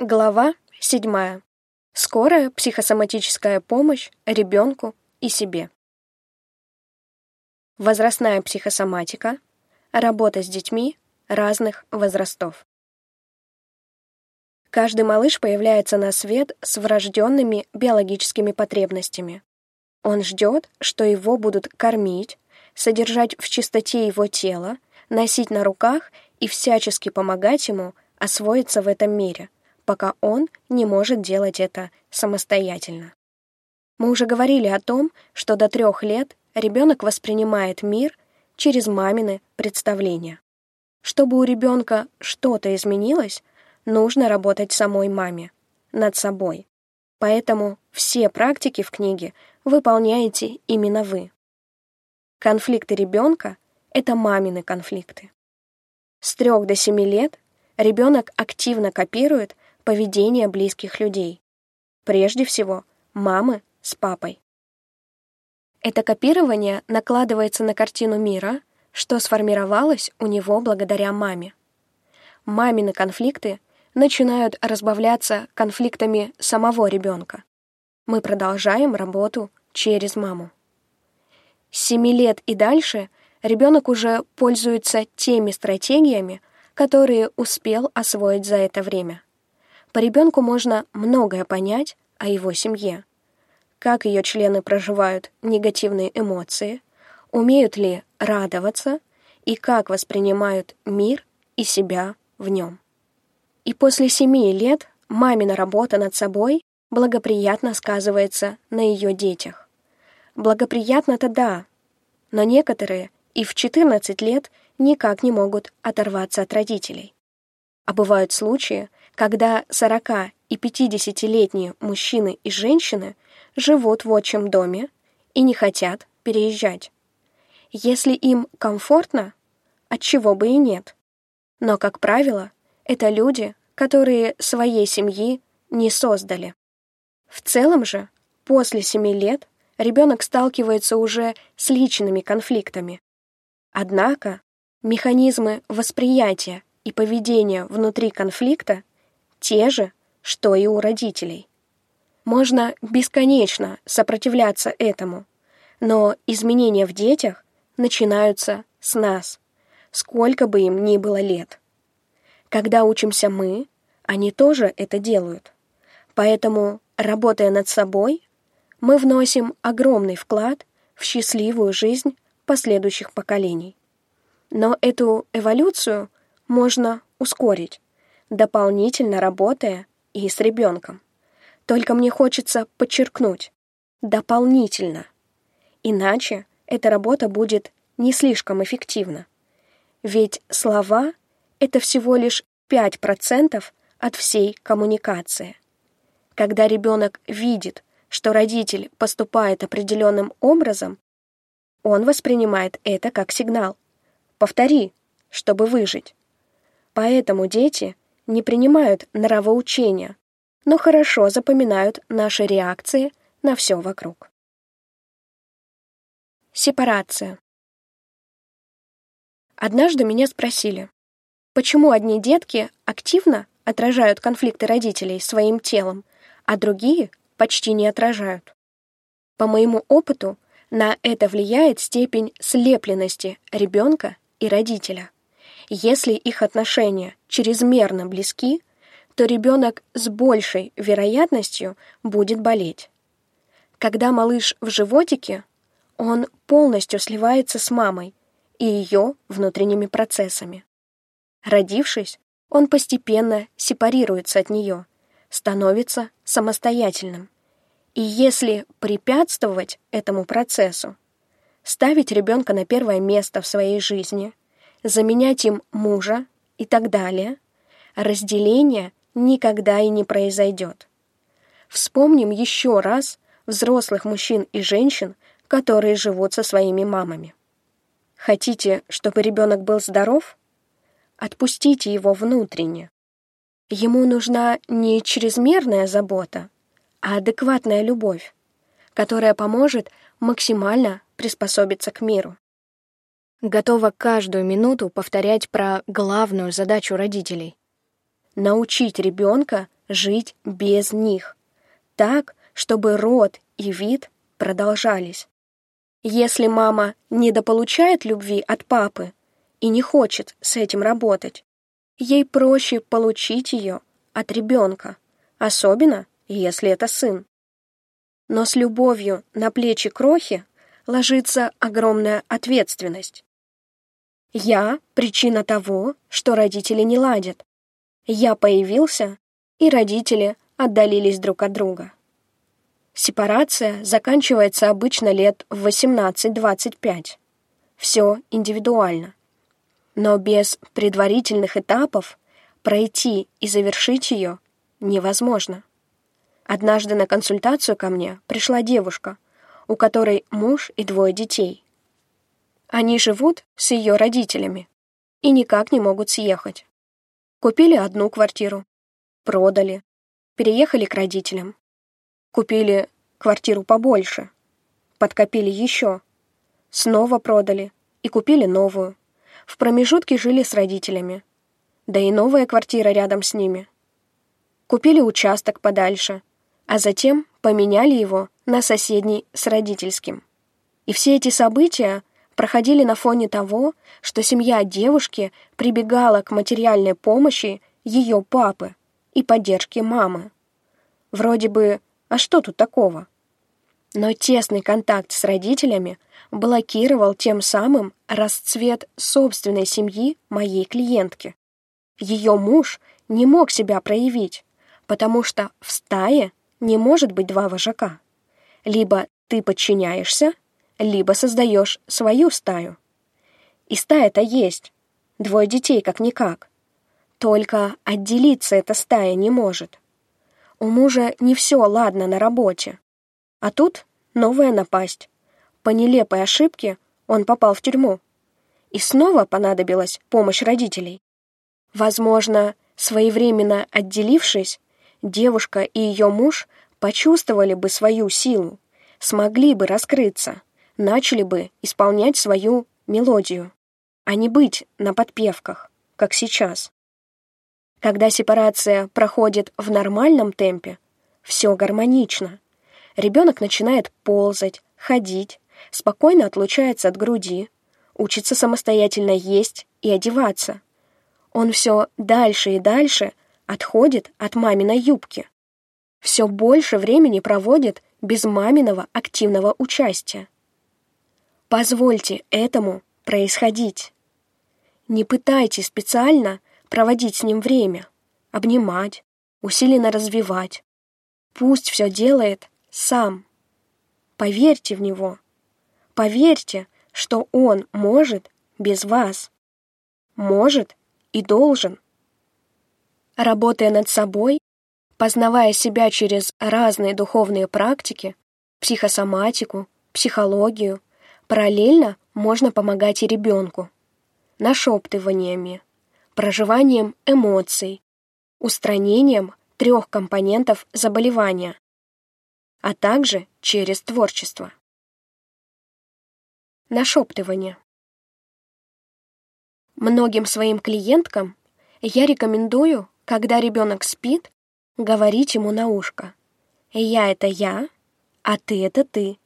Глава 7. Скорая психосоматическая помощь ребенку и себе. Возрастная психосоматика. Работа с детьми разных возрастов. Каждый малыш появляется на свет с врожденными биологическими потребностями. Он ждет, что его будут кормить, содержать в чистоте его тела, носить на руках и всячески помогать ему освоиться в этом мире – пока он не может делать это самостоятельно. Мы уже говорили о том, что до трех лет ребенок воспринимает мир через мамины представления. Чтобы у ребенка что-то изменилось, нужно работать самой маме, над собой. Поэтому все практики в книге выполняете именно вы. Конфликты ребенка — это мамины конфликты. С трех до семи лет ребенок активно копирует поведение близких людей. Прежде всего, мамы с папой. Это копирование накладывается на картину мира, что сформировалось у него благодаря маме. Мамины конфликты начинают разбавляться конфликтами самого ребенка. Мы продолжаем работу через маму. С 7 лет и дальше ребенок уже пользуется теми стратегиями, которые успел освоить за это время. По ребенку можно многое понять о его семье. Как ее члены проживают негативные эмоции, умеют ли радоваться и как воспринимают мир и себя в нем. И после семи лет мамина работа над собой благоприятно сказывается на ее детях. Благоприятно-то да, но некоторые и в 14 лет никак не могут оторваться от родителей. А бывают случаи, когда 40 и 50-летние мужчины и женщины живут в отчим доме и не хотят переезжать. Если им комфортно, отчего бы и нет. Но, как правило, это люди, которые своей семьи не создали. В целом же, после 7 лет ребенок сталкивается уже с личными конфликтами. Однако механизмы восприятия и поведения внутри конфликта те же, что и у родителей. Можно бесконечно сопротивляться этому, но изменения в детях начинаются с нас, сколько бы им ни было лет. Когда учимся мы, они тоже это делают. Поэтому, работая над собой, мы вносим огромный вклад в счастливую жизнь последующих поколений. Но эту эволюцию можно ускорить дополнительно работая и с ребенком. Только мне хочется подчеркнуть «дополнительно». Иначе эта работа будет не слишком эффективна. Ведь слова — это всего лишь 5% от всей коммуникации. Когда ребенок видит, что родитель поступает определенным образом, он воспринимает это как сигнал. Повтори, чтобы выжить. Поэтому дети — не принимают нравоучения, но хорошо запоминают наши реакции на все вокруг. Сепарация. Однажды меня спросили, почему одни детки активно отражают конфликты родителей своим телом, а другие почти не отражают. По моему опыту, на это влияет степень слепленности ребенка и родителя. Если их отношения чрезмерно близки, то ребенок с большей вероятностью будет болеть. Когда малыш в животике, он полностью сливается с мамой и ее внутренними процессами. Родившись, он постепенно сепарируется от нее, становится самостоятельным. И если препятствовать этому процессу, ставить ребенка на первое место в своей жизни, заменять им мужа и так далее, разделение никогда и не произойдет. Вспомним еще раз взрослых мужчин и женщин, которые живут со своими мамами. Хотите, чтобы ребенок был здоров? Отпустите его внутренне. Ему нужна не чрезмерная забота, а адекватная любовь, которая поможет максимально приспособиться к миру готова каждую минуту повторять про главную задачу родителей — научить ребенка жить без них, так, чтобы род и вид продолжались. Если мама недополучает любви от папы и не хочет с этим работать, ей проще получить ее от ребенка, особенно если это сын. Но с любовью на плечи крохи ложится огромная ответственность. Я — причина того, что родители не ладят. Я появился, и родители отдалились друг от друга. Сепарация заканчивается обычно лет в 18-25. Все индивидуально. Но без предварительных этапов пройти и завершить ее невозможно. Однажды на консультацию ко мне пришла девушка, у которой муж и двое детей. Они живут с ее родителями и никак не могут съехать. Купили одну квартиру, продали, переехали к родителям. Купили квартиру побольше, подкопили еще, снова продали и купили новую. В промежутке жили с родителями. Да и новая квартира рядом с ними. Купили участок подальше, а затем поменяли его на соседний с родительским. И все эти события проходили на фоне того, что семья девушки прибегала к материальной помощи ее папы и поддержке мамы. Вроде бы а что тут такого? Но тесный контакт с родителями блокировал тем самым расцвет собственной семьи моей клиентки. Ее муж не мог себя проявить, потому что в стае не может быть два вожака. Либо ты подчиняешься, либо создаешь свою стаю. И стая-то есть, двое детей как-никак. Только отделиться эта стая не может. У мужа не все ладно на работе. А тут новая напасть. По нелепой ошибке он попал в тюрьму. И снова понадобилась помощь родителей. Возможно, своевременно отделившись, девушка и ее муж почувствовали бы свою силу, смогли бы раскрыться, начали бы исполнять свою мелодию, а не быть на подпевках, как сейчас. Когда сепарация проходит в нормальном темпе, все гармонично. Ребенок начинает ползать, ходить, спокойно отлучается от груди, учится самостоятельно есть и одеваться. Он все дальше и дальше отходит от маминой юбки. Все больше времени проводит без маминого активного участия. Позвольте этому происходить. Не пытайтесь специально проводить с ним время, обнимать, усиленно развивать. Пусть все делает сам. Поверьте в него. Поверьте, что он может без вас. Может и должен. Работая над собой, познавая себя через разные духовные практики, психосоматику, психологию, параллельно можно помогать и ребенку. Нашептываниями, проживанием эмоций, устранением трех компонентов заболевания, а также через творчество. Нашептывание. Многим своим клиенткам я рекомендую, когда ребенок спит, говорить ему на ушко. «Я — это я, а ты — это ты.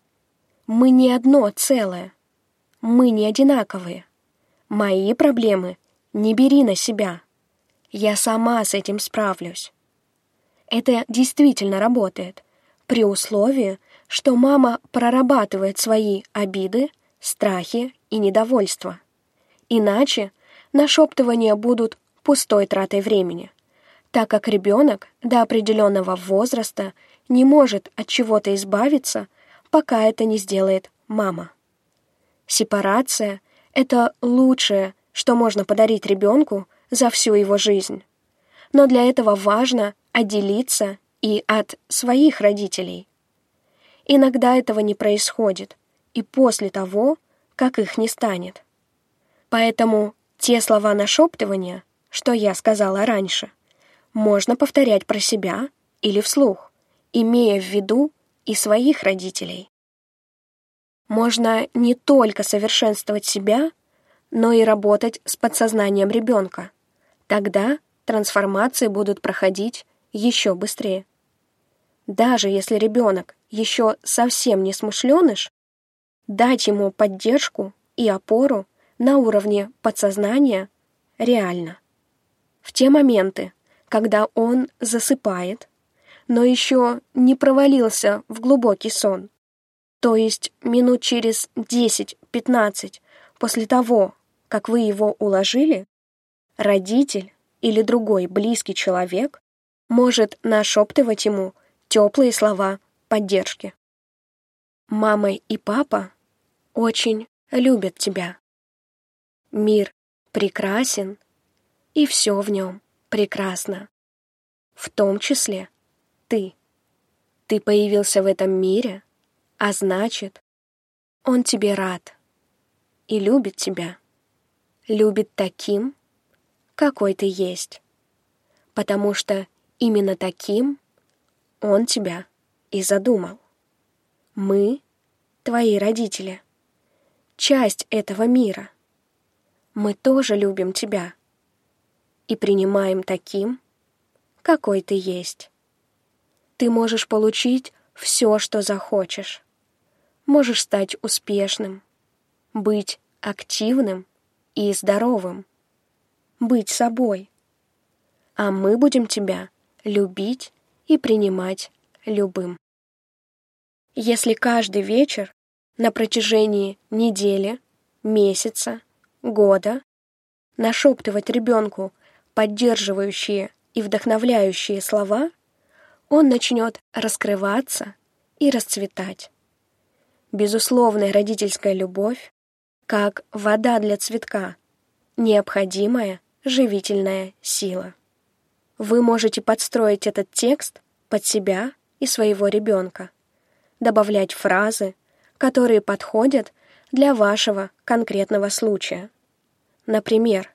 Мы не одно целое. Мы не одинаковые. Мои проблемы не бери на себя. Я сама с этим справлюсь. Это действительно работает, при условии, что мама прорабатывает свои обиды, страхи и недовольство. Иначе нашептывания будут пустой тратой времени, так как ребенок до определенного возраста не может от чего-то избавиться, пока это не сделает мама. Сепарация — это лучшее, что можно подарить ребенку за всю его жизнь. Но для этого важно отделиться и от своих родителей. Иногда этого не происходит, и после того, как их не станет. Поэтому те слова нашептывания, что я сказала раньше, можно повторять про себя или вслух, имея в виду и своих родителей. Можно не только совершенствовать себя, но и работать с подсознанием ребенка. Тогда трансформации будут проходить еще быстрее. Даже если ребенок еще совсем не смышленыш, дать ему поддержку и опору на уровне подсознания реально. В те моменты, когда он засыпает, но еще не провалился в глубокий сон, то есть минут через 10-15 после того, как вы его уложили, родитель или другой близкий человек может нашептывать ему теплые слова поддержки. Мама и папа очень любят тебя. Мир прекрасен, и все в нем прекрасно. В том числе ты. Ты появился в этом мире, а значит, он тебе рад и любит тебя. Любит таким, какой ты есть. Потому что именно таким он тебя и задумал. Мы — твои родители. Часть этого мира. Мы тоже любим тебя и принимаем таким, какой ты есть. Ты можешь получить все, что захочешь можешь стать успешным, быть активным и здоровым, быть собой. А мы будем тебя любить и принимать любым. Если каждый вечер на протяжении недели, месяца, года нашептывать ребенку поддерживающие и вдохновляющие слова, он начнет раскрываться и расцветать безусловная родительская любовь, как вода для цветка, необходимая живительная сила. Вы можете подстроить этот текст под себя и своего ребенка, добавлять фразы, которые подходят для вашего конкретного случая. Например,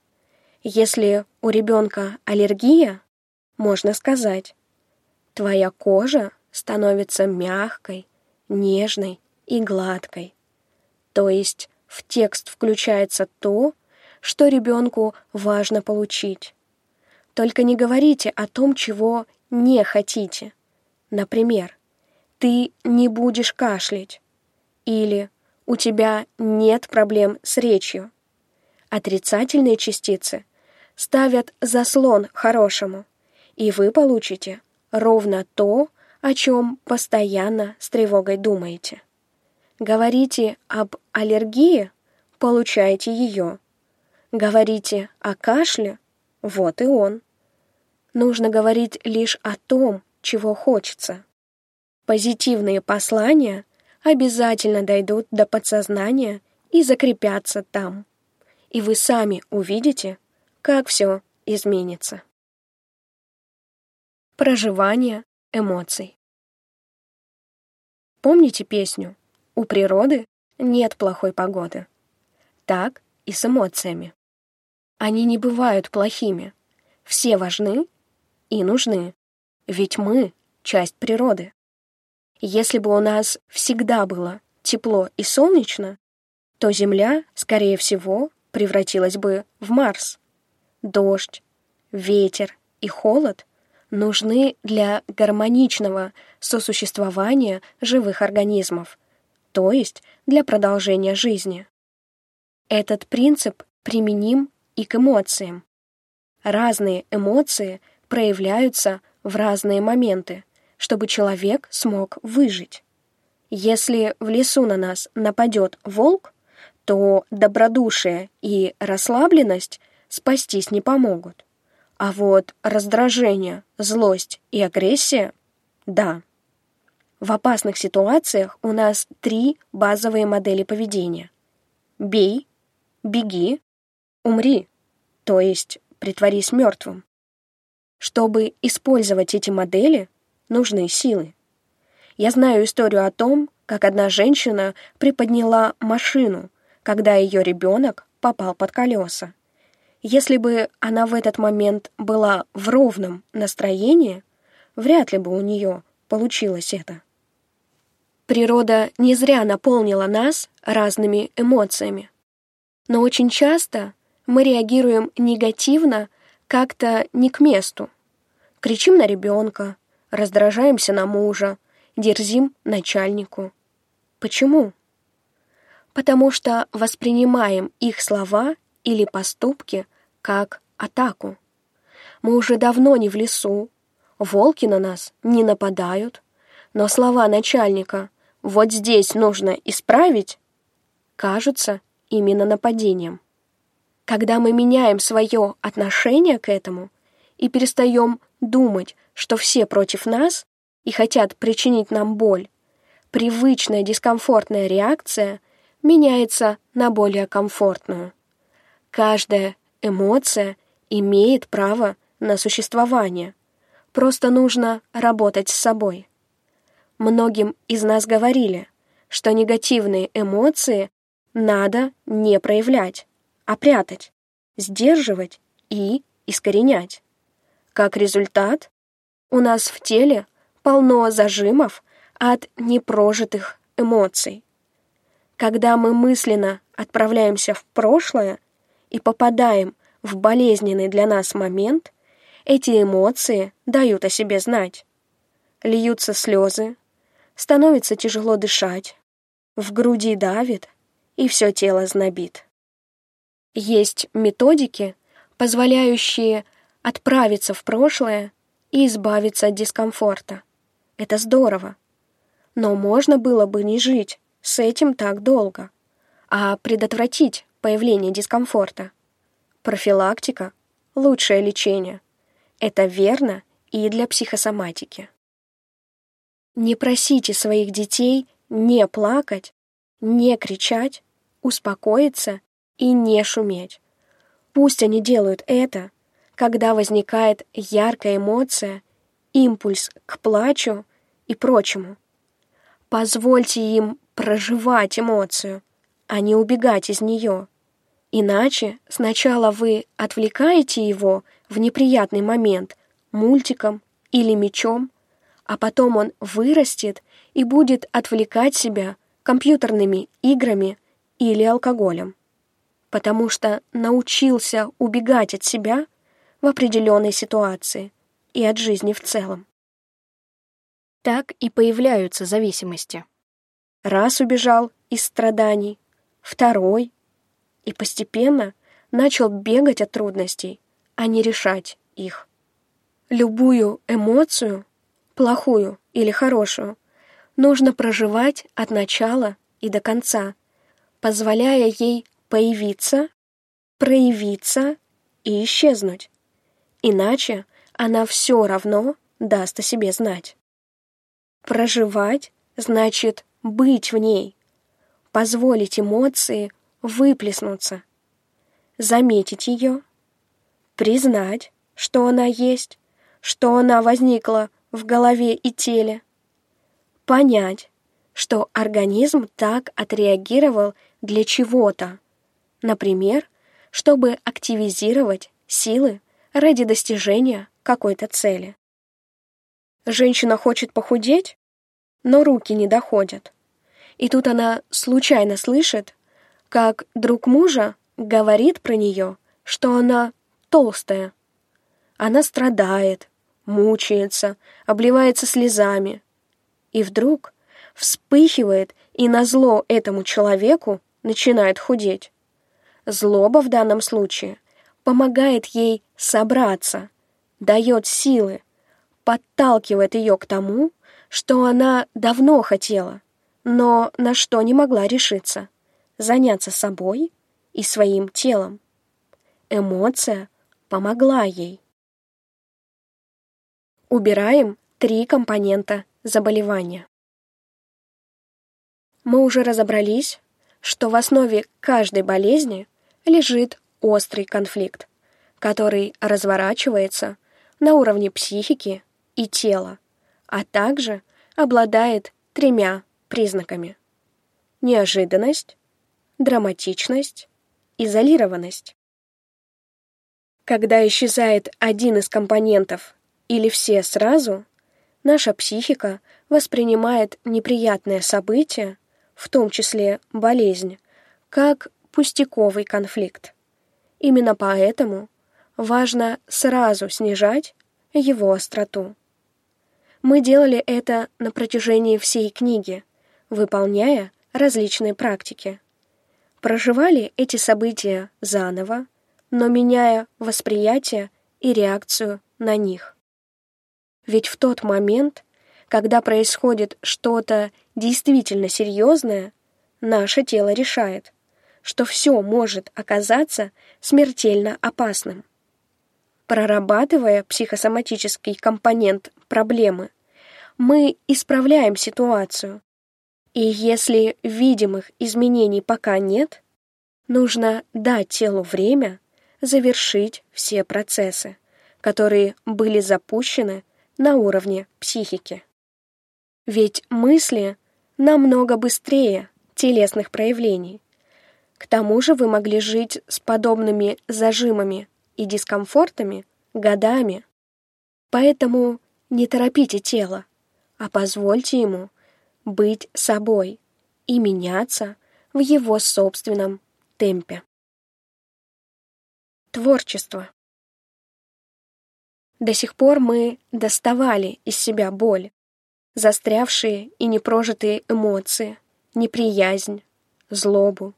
если у ребенка аллергия, можно сказать, твоя кожа становится мягкой, нежной и гладкой. То есть в текст включается то, что ребенку важно получить. Только не говорите о том, чего не хотите. Например, «ты не будешь кашлять» или «у тебя нет проблем с речью». Отрицательные частицы ставят заслон хорошему, и вы получите ровно то, о чем постоянно с тревогой думаете. Говорите об аллергии, получаете ее. Говорите о кашле, вот и он. Нужно говорить лишь о том, чего хочется. Позитивные послания обязательно дойдут до подсознания и закрепятся там. И вы сами увидите, как все изменится. Проживание эмоций. Помните песню у природы нет плохой погоды. Так и с эмоциями. Они не бывают плохими. Все важны и нужны. Ведь мы — часть природы. Если бы у нас всегда было тепло и солнечно, то Земля, скорее всего, превратилась бы в Марс. Дождь, ветер и холод нужны для гармоничного сосуществования живых организмов — то есть для продолжения жизни. Этот принцип применим и к эмоциям. Разные эмоции проявляются в разные моменты, чтобы человек смог выжить. Если в лесу на нас нападет волк, то добродушие и расслабленность спастись не помогут. А вот раздражение, злость и агрессия — да. В опасных ситуациях у нас три базовые модели поведения. Бей, беги, умри, то есть притворись мертвым. Чтобы использовать эти модели, нужны силы. Я знаю историю о том, как одна женщина приподняла машину, когда ее ребенок попал под колеса. Если бы она в этот момент была в ровном настроении, вряд ли бы у нее получилось это. Природа не зря наполнила нас разными эмоциями. Но очень часто мы реагируем негативно как-то не к месту. кричим на ребенка, раздражаемся на мужа, дерзим начальнику. Почему? Потому что воспринимаем их слова или поступки как атаку. Мы уже давно не в лесу, волки на нас не нападают, но слова начальника «вот здесь нужно исправить» кажутся именно нападением. Когда мы меняем свое отношение к этому и перестаем думать, что все против нас и хотят причинить нам боль, привычная дискомфортная реакция меняется на более комфортную. Каждая эмоция имеет право на существование. Просто нужно работать с собой. Многим из нас говорили, что негативные эмоции надо не проявлять, а прятать, сдерживать и искоренять. Как результат, у нас в теле полно зажимов от непрожитых эмоций. Когда мы мысленно отправляемся в прошлое и попадаем в болезненный для нас момент, эти эмоции дают о себе знать. Льются слезы, становится тяжело дышать, в груди давит, и все тело знобит. Есть методики, позволяющие отправиться в прошлое и избавиться от дискомфорта. Это здорово. Но можно было бы не жить с этим так долго, а предотвратить появление дискомфорта. Профилактика – лучшее лечение. Это верно и для психосоматики. Не просите своих детей не плакать, не кричать, успокоиться и не шуметь. Пусть они делают это, когда возникает яркая эмоция, импульс к плачу и прочему. Позвольте им проживать эмоцию, а не убегать из нее. Иначе сначала вы отвлекаете его в неприятный момент мультиком или мечом, а потом он вырастет и будет отвлекать себя компьютерными играми или алкоголем, потому что научился убегать от себя в определенной ситуации и от жизни в целом. Так и появляются зависимости. Раз убежал из страданий, второй, и постепенно начал бегать от трудностей, а не решать их. Любую эмоцию, плохую или хорошую, нужно проживать от начала и до конца, позволяя ей появиться, проявиться и исчезнуть. Иначе она все равно даст о себе знать. Проживать значит быть в ней, позволить эмоции выплеснуться, заметить ее, признать, что она есть, что она возникла в голове и теле, понять, что организм так отреагировал для чего-то, например, чтобы активизировать силы ради достижения какой-то цели. Женщина хочет похудеть, но руки не доходят. И тут она случайно слышит, как друг мужа говорит про нее, что она толстая. Она страдает, мучается, обливается слезами. И вдруг вспыхивает и назло этому человеку начинает худеть. Злоба в данном случае помогает ей собраться, дает силы, подталкивает ее к тому, что она давно хотела, но на что не могла решиться — заняться собой и своим телом. Эмоция помогла ей. Убираем три компонента заболевания. Мы уже разобрались, что в основе каждой болезни лежит острый конфликт, который разворачивается на уровне психики и тела, а также обладает тремя признаками. Неожиданность, драматичность, изолированность. Когда исчезает один из компонентов или все сразу, наша психика воспринимает неприятное событие в том числе болезнь, как пустяковый конфликт. Именно поэтому важно сразу снижать его остроту. Мы делали это на протяжении всей книги, выполняя различные практики. Проживали эти события заново, но меняя восприятие и реакцию на них. Ведь в тот момент, когда происходит что-то действительно серьезное, наше тело решает, что все может оказаться смертельно опасным. Прорабатывая психосоматический компонент проблемы, мы исправляем ситуацию. И если видимых изменений пока нет, нужно дать телу время завершить все процессы, которые были запущены на уровне психики. Ведь мысли намного быстрее телесных проявлений. К тому же вы могли жить с подобными зажимами и дискомфортами годами. Поэтому не торопите тело, а позвольте ему быть собой и меняться в его собственном темпе. Творчество. До сих пор мы доставали из себя боль, застрявшие и непрожитые эмоции, неприязнь, злобу.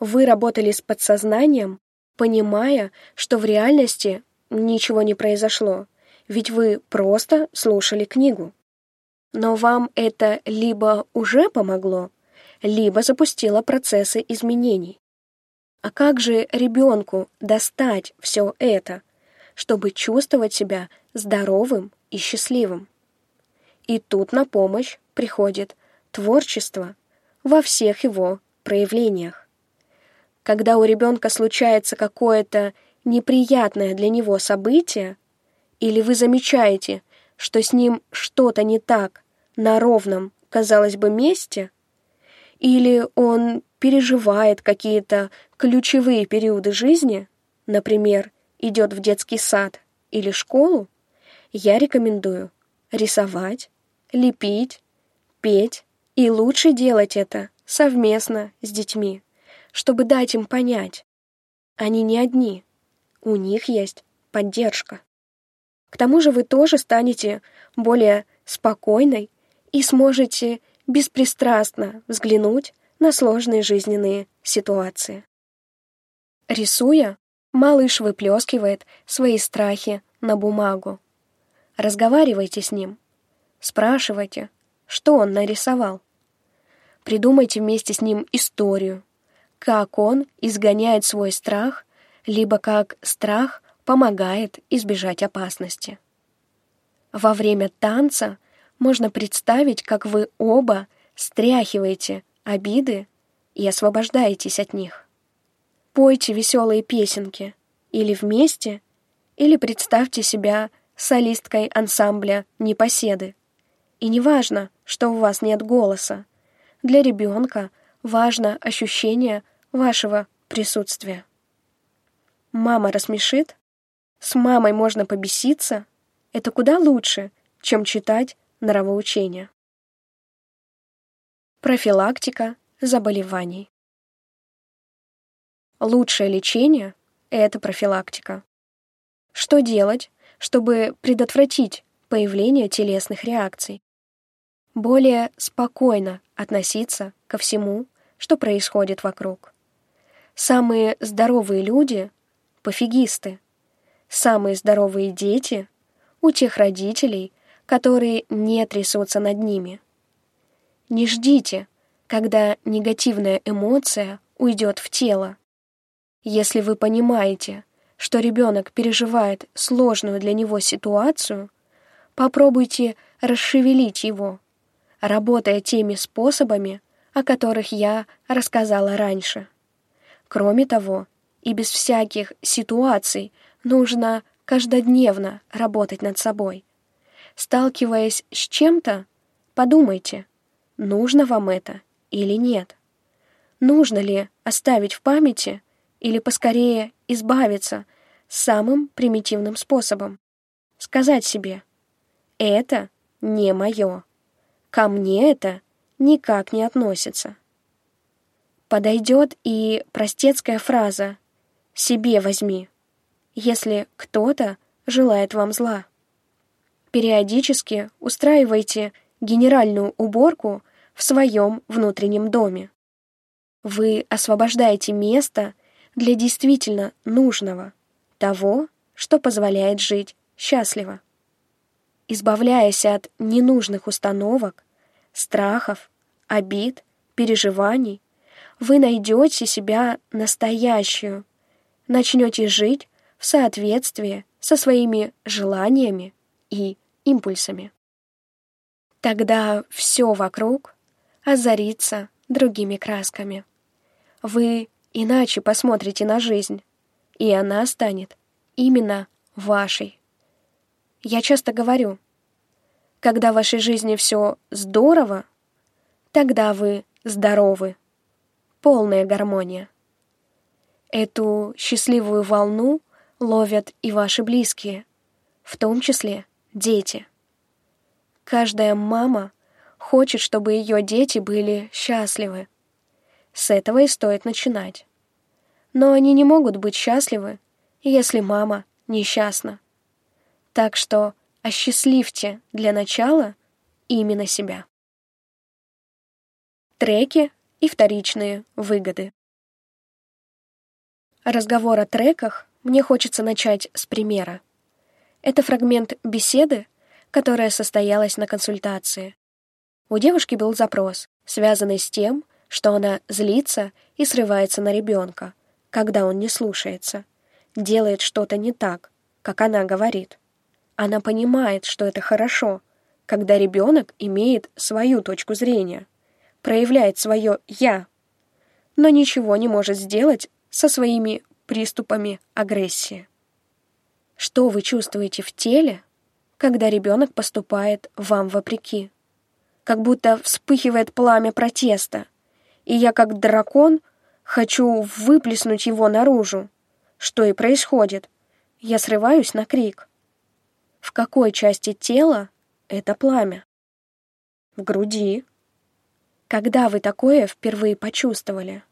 Вы работали с подсознанием, понимая, что в реальности ничего не произошло, ведь вы просто слушали книгу. Но вам это либо уже помогло, либо запустило процессы изменений. А как же ребенку достать все это, чтобы чувствовать себя здоровым и счастливым? И тут на помощь приходит творчество во всех его проявлениях. Когда у ребенка случается какое-то неприятное для него событие, или вы замечаете, что с ним что-то не так на ровном, казалось бы, месте, или он переживает какие-то ключевые периоды жизни, например, идет в детский сад или школу, я рекомендую рисовать, лепить, петь, и лучше делать это совместно с детьми, чтобы дать им понять, они не одни, у них есть поддержка. К тому же вы тоже станете более спокойной и сможете беспристрастно взглянуть на сложные жизненные ситуации. Рисуя, малыш выплескивает свои страхи на бумагу. Разговаривайте с ним. Спрашивайте, что он нарисовал. Придумайте вместе с ним историю, как он изгоняет свой страх, либо как страх помогает избежать опасности. Во время танца можно представить, как вы оба стряхиваете обиды и освобождаетесь от них. Пойте веселые песенки или вместе, или представьте себя солисткой ансамбля «Непоседы». И не важно, что у вас нет голоса. Для ребенка важно ощущение вашего присутствия. Мама рассмешит? С мамой можно побеситься? Это куда лучше, чем читать нравоучения. Профилактика заболеваний. Лучшее лечение — это профилактика. Что делать, чтобы предотвратить появление телесных реакций? Более спокойно относиться ко всему, что происходит вокруг. Самые здоровые люди — пофигисты. Самые здоровые дети — у тех родителей, которые не трясутся над ними — не ждите, когда негативная эмоция уйдет в тело. Если вы понимаете, что ребенок переживает сложную для него ситуацию, попробуйте расшевелить его, работая теми способами, о которых я рассказала раньше. Кроме того, и без всяких ситуаций нужно каждодневно работать над собой. Сталкиваясь с чем-то, подумайте — нужно вам это или нет. Нужно ли оставить в памяти или поскорее избавиться самым примитивным способом? Сказать себе «это не мое, ко мне это никак не относится». Подойдет и простецкая фраза «себе возьми», если кто-то желает вам зла. Периодически устраивайте генеральную уборку в своем внутреннем доме. Вы освобождаете место для действительно нужного, того, что позволяет жить счастливо. Избавляясь от ненужных установок, страхов, обид, переживаний, вы найдете себя настоящую, начнете жить в соответствии со своими желаниями и импульсами. Тогда все вокруг озарится другими красками. Вы иначе посмотрите на жизнь, и она станет именно вашей. Я часто говорю, когда в вашей жизни все здорово, тогда вы здоровы. Полная гармония. Эту счастливую волну ловят и ваши близкие, в том числе дети. Каждая мама хочет, чтобы ее дети были счастливы. С этого и стоит начинать. Но они не могут быть счастливы, если мама несчастна. Так что осчастливьте для начала именно себя. Треки и вторичные выгоды. Разговор о треках мне хочется начать с примера. Это фрагмент беседы, которая состоялась на консультации. У девушки был запрос, связанный с тем, что она злится и срывается на ребенка, когда он не слушается, делает что-то не так, как она говорит. Она понимает, что это хорошо, когда ребенок имеет свою точку зрения, проявляет свое «я», но ничего не может сделать со своими приступами агрессии. Что вы чувствуете в теле, когда ребенок поступает вам вопреки? Как будто вспыхивает пламя протеста, и я, как дракон, хочу выплеснуть его наружу. Что и происходит. Я срываюсь на крик. В какой части тела это пламя? В груди. Когда вы такое впервые почувствовали?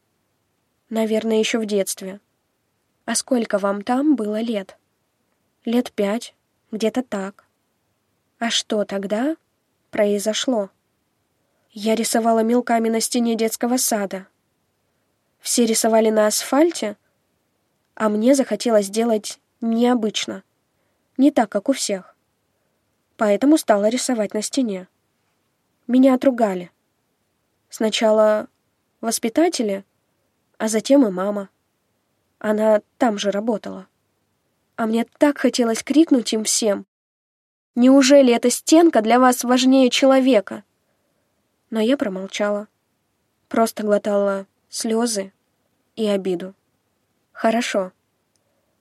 Наверное, еще в детстве. А сколько вам там было лет? Лет пять, где-то так. А что тогда произошло? Я рисовала мелками на стене детского сада. Все рисовали на асфальте, а мне захотелось сделать необычно, не так, как у всех. Поэтому стала рисовать на стене. Меня отругали. Сначала воспитатели, а затем и мама. Она там же работала. А мне так хотелось крикнуть им всем. Неужели эта стенка для вас важнее человека? Но я промолчала. Просто глотала слезы и обиду. Хорошо.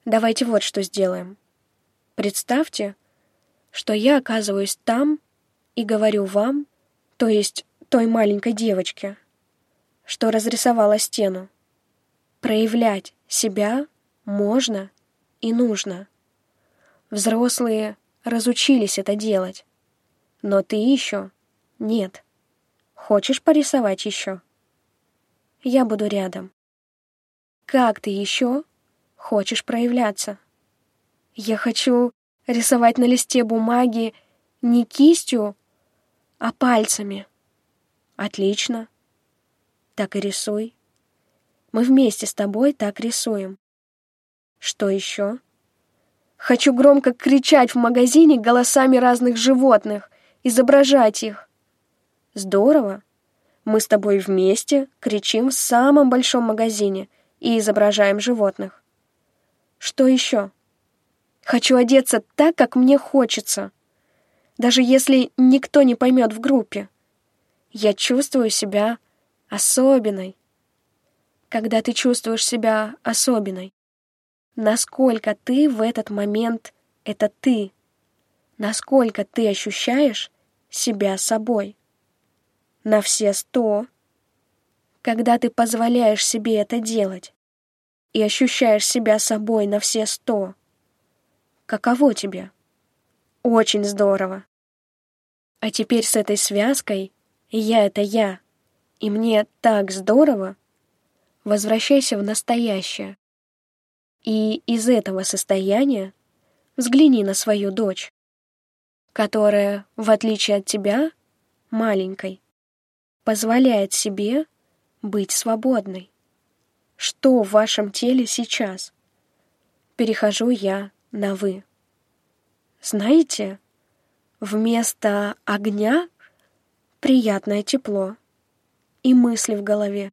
Давайте вот что сделаем. Представьте, что я оказываюсь там и говорю вам, то есть той маленькой девочке, что разрисовала стену. Проявлять себя можно и нужно. Взрослые разучились это делать, но ты еще нет. Хочешь порисовать еще? Я буду рядом. Как ты еще хочешь проявляться? Я хочу рисовать на листе бумаги не кистью, а пальцами. Отлично. Так и рисуй. Мы вместе с тобой так рисуем. Что еще? Хочу громко кричать в магазине голосами разных животных, изображать их. Здорово. Мы с тобой вместе кричим в самом большом магазине и изображаем животных. Что еще? Хочу одеться так, как мне хочется. Даже если никто не поймет в группе. Я чувствую себя особенной когда ты чувствуешь себя особенной. Насколько ты в этот момент — это ты. Насколько ты ощущаешь себя собой. На все сто. Когда ты позволяешь себе это делать и ощущаешь себя собой на все сто. Каково тебе? Очень здорово. А теперь с этой связкой «я — это я», и мне так здорово, возвращайся в настоящее. И из этого состояния взгляни на свою дочь. которая, в отличие от тебя, маленькой, позволяет себе быть свободной. Что в вашем теле сейчас? Перехожу я на «вы». Знаете, вместо огня приятное тепло и мысли в голове.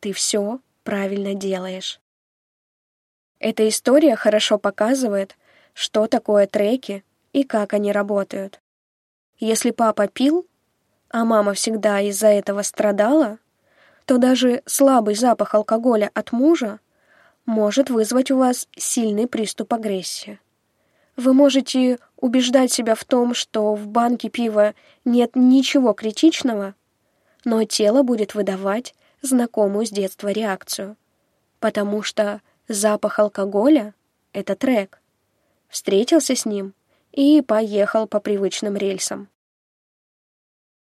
Ты все правильно делаешь. Эта история хорошо показывает, что такое треки и как они работают. Если папа пил, а мама всегда из-за этого страдала, то даже слабый запах алкоголя от мужа может вызвать у вас сильный приступ агрессии. Вы можете убеждать себя в том, что в банке пива нет ничего критичного, но тело будет выдавать знакомую с детства реакцию, потому что запах алкоголя — это трек. Встретился с ним и поехал по привычным рельсам.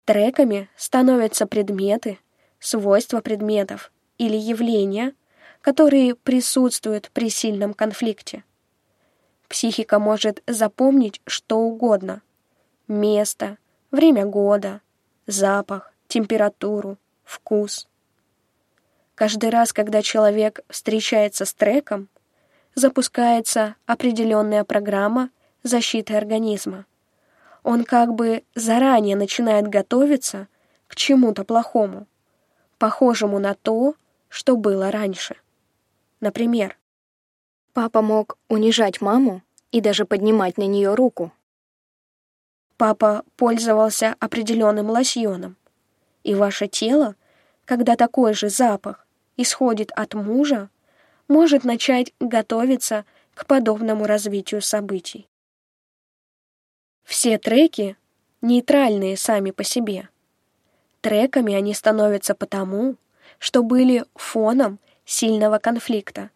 Треками становятся предметы, свойства предметов или явления, которые присутствуют при сильном конфликте. Психика может запомнить что угодно. Место, время года, запах, температуру, вкус. Каждый раз, когда человек встречается с треком, запускается определенная программа защиты организма он как бы заранее начинает готовиться к чему-то плохому, похожему на то, что было раньше. Например, папа мог унижать маму и даже поднимать на нее руку. Папа пользовался определенным лосьоном, и ваше тело, когда такой же запах исходит от мужа, может начать готовиться к подобному развитию событий. Все треки нейтральные сами по себе. Треками они становятся потому, что были фоном сильного конфликта,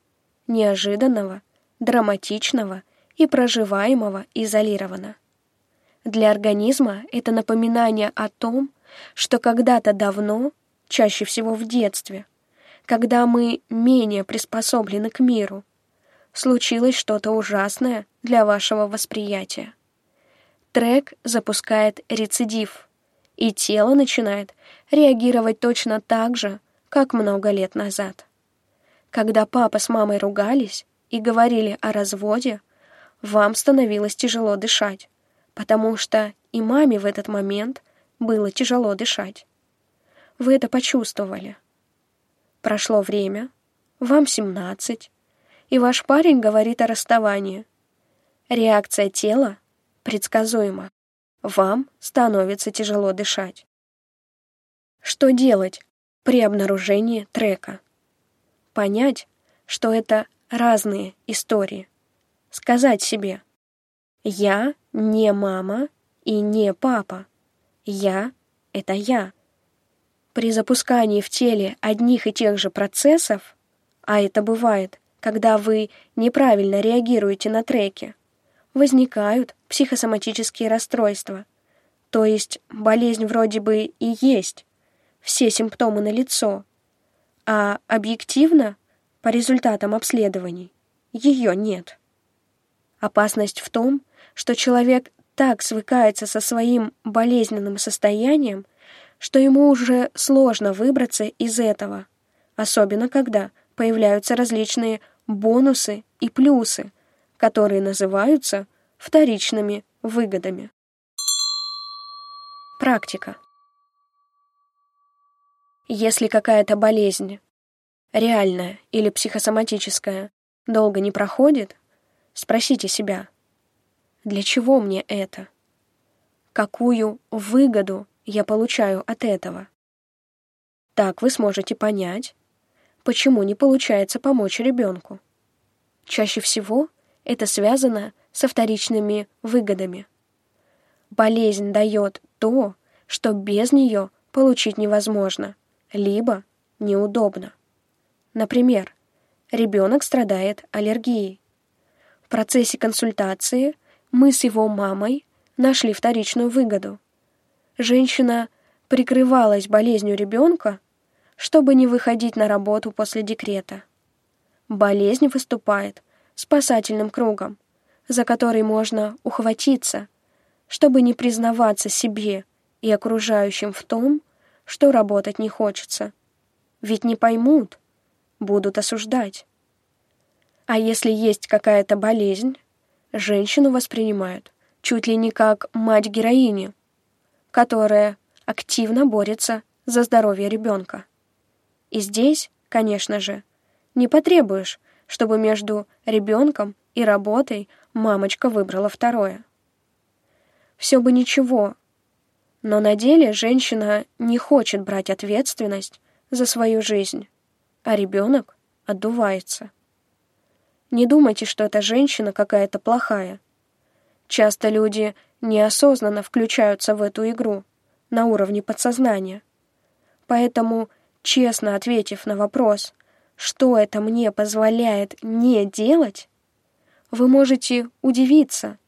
неожиданного, драматичного и проживаемого изолированно. Для организма это напоминание о том, что когда-то давно, чаще всего в детстве, когда мы менее приспособлены к миру, случилось что-то ужасное для вашего восприятия трек запускает рецидив, и тело начинает реагировать точно так же, как много лет назад. Когда папа с мамой ругались и говорили о разводе, вам становилось тяжело дышать, потому что и маме в этот момент было тяжело дышать. Вы это почувствовали. Прошло время, вам 17, и ваш парень говорит о расставании. Реакция тела предсказуемо. Вам становится тяжело дышать. Что делать при обнаружении трека? Понять, что это разные истории. Сказать себе «Я не мама и не папа. Я — это я». При запускании в теле одних и тех же процессов, а это бывает, когда вы неправильно реагируете на треки, возникают психосоматические расстройства. То есть болезнь вроде бы и есть, все симптомы налицо, а объективно, по результатам обследований, ее нет. Опасность в том, что человек так свыкается со своим болезненным состоянием, что ему уже сложно выбраться из этого, особенно когда появляются различные бонусы и плюсы, которые называются вторичными выгодами. Практика. Если какая-то болезнь, реальная или психосоматическая, долго не проходит, спросите себя, для чего мне это? Какую выгоду я получаю от этого? Так вы сможете понять, почему не получается помочь ребенку. Чаще всего это связано со вторичными выгодами. Болезнь дает то, что без нее получить невозможно, либо неудобно. Например, ребенок страдает аллергией. В процессе консультации мы с его мамой нашли вторичную выгоду. Женщина прикрывалась болезнью ребенка, чтобы не выходить на работу после декрета. Болезнь выступает спасательным кругом, за который можно ухватиться, чтобы не признаваться себе и окружающим в том, что работать не хочется. Ведь не поймут, будут осуждать. А если есть какая-то болезнь, женщину воспринимают чуть ли не как мать-героини, которая активно борется за здоровье ребенка. И здесь, конечно же, не потребуешь, чтобы между ребенком и работой мамочка выбрала второе. Все бы ничего, но на деле женщина не хочет брать ответственность за свою жизнь, а ребенок отдувается. Не думайте, что эта женщина какая-то плохая. Часто люди неосознанно включаются в эту игру на уровне подсознания. Поэтому, честно ответив на вопрос, что это мне позволяет не делать, вы можете удивиться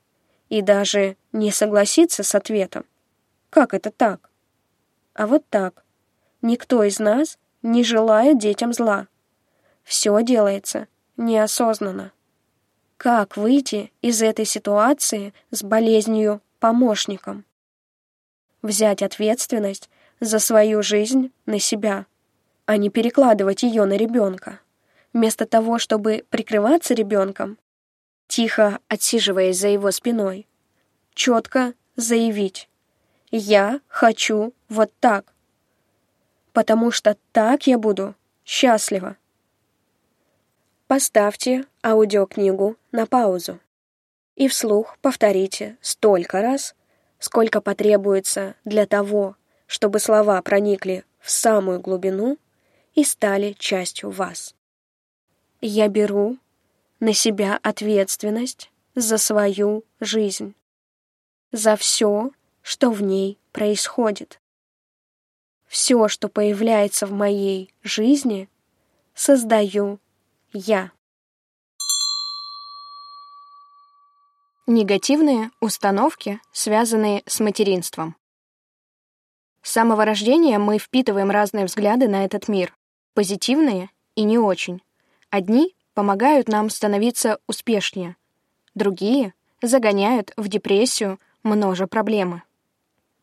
и даже не согласиться с ответом. Как это так? А вот так. Никто из нас не желает детям зла. Все делается неосознанно. Как выйти из этой ситуации с болезнью помощником? Взять ответственность за свою жизнь на себя, а не перекладывать ее на ребенка. Вместо того, чтобы прикрываться ребенком, тихо отсиживаясь за его спиной, четко заявить «Я хочу вот так», потому что так я буду счастлива. Поставьте аудиокнигу на паузу и вслух повторите столько раз, сколько потребуется для того, чтобы слова проникли в самую глубину и стали частью вас. Я беру на себя ответственность за свою жизнь, за все, что в ней происходит. Все, что появляется в моей жизни, создаю я. Негативные установки, связанные с материнством. С самого рождения мы впитываем разные взгляды на этот мир, позитивные и не очень. Одни помогают нам становиться успешнее, другие загоняют в депрессию, множе проблемы.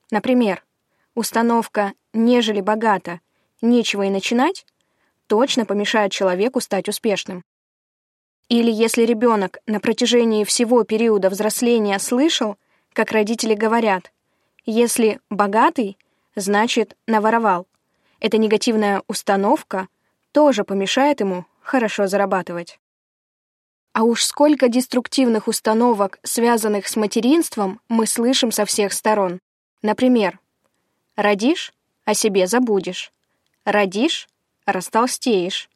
Например, установка «нежели богато, нечего и начинать» точно помешает человеку стать успешным. Или если ребенок на протяжении всего периода взросления слышал, как родители говорят, если богатый, значит наворовал. Эта негативная установка тоже помешает ему хорошо зарабатывать. А уж сколько деструктивных установок, связанных с материнством, мы слышим со всех сторон. Например, родишь — о себе забудешь. Родишь растолстеешь.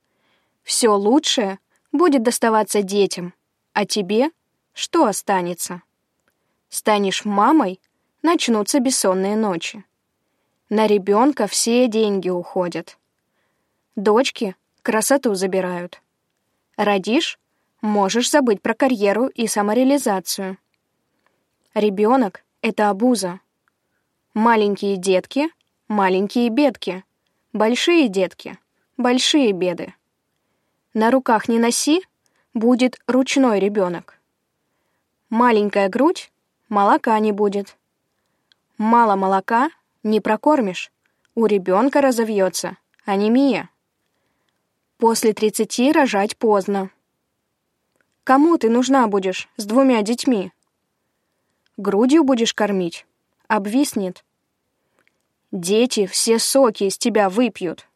Все лучшее будет доставаться детям, а тебе что останется? Станешь мамой, начнутся бессонные ночи. На ребенка все деньги уходят. Дочки красоту забирают. Родишь, можешь забыть про карьеру и самореализацию. Ребенок — это обуза. Маленькие детки — маленькие бедки. Большие детки — большие беды. На руках не носи, будет ручной ребенок. Маленькая грудь, молока не будет. Мало молока не прокормишь, у ребенка разовьется анемия. После 30 рожать поздно. Кому ты нужна будешь с двумя детьми? Грудью будешь кормить, обвиснет. Дети все соки из тебя выпьют.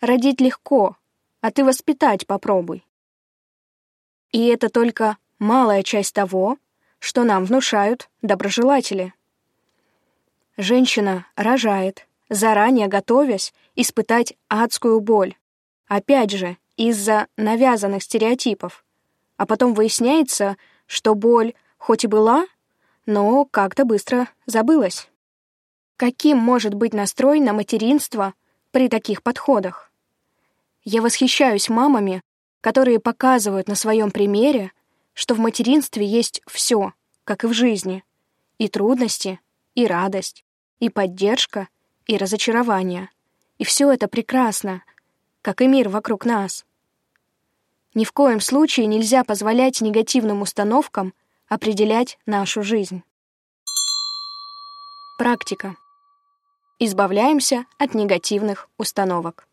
Родить легко, а ты воспитать попробуй. И это только малая часть того, что нам внушают доброжелатели. Женщина рожает, заранее готовясь испытать адскую боль. Опять же, из-за навязанных стереотипов. А потом выясняется, что боль хоть и была, но как-то быстро забылась. Каким может быть настрой на материнство при таких подходах? Я восхищаюсь мамами, которые показывают на своем примере, что в материнстве есть все, как и в жизни. И трудности, и радость, и поддержка, и разочарование. И все это прекрасно, как и мир вокруг нас. Ни в коем случае нельзя позволять негативным установкам определять нашу жизнь. Практика. Избавляемся от негативных установок.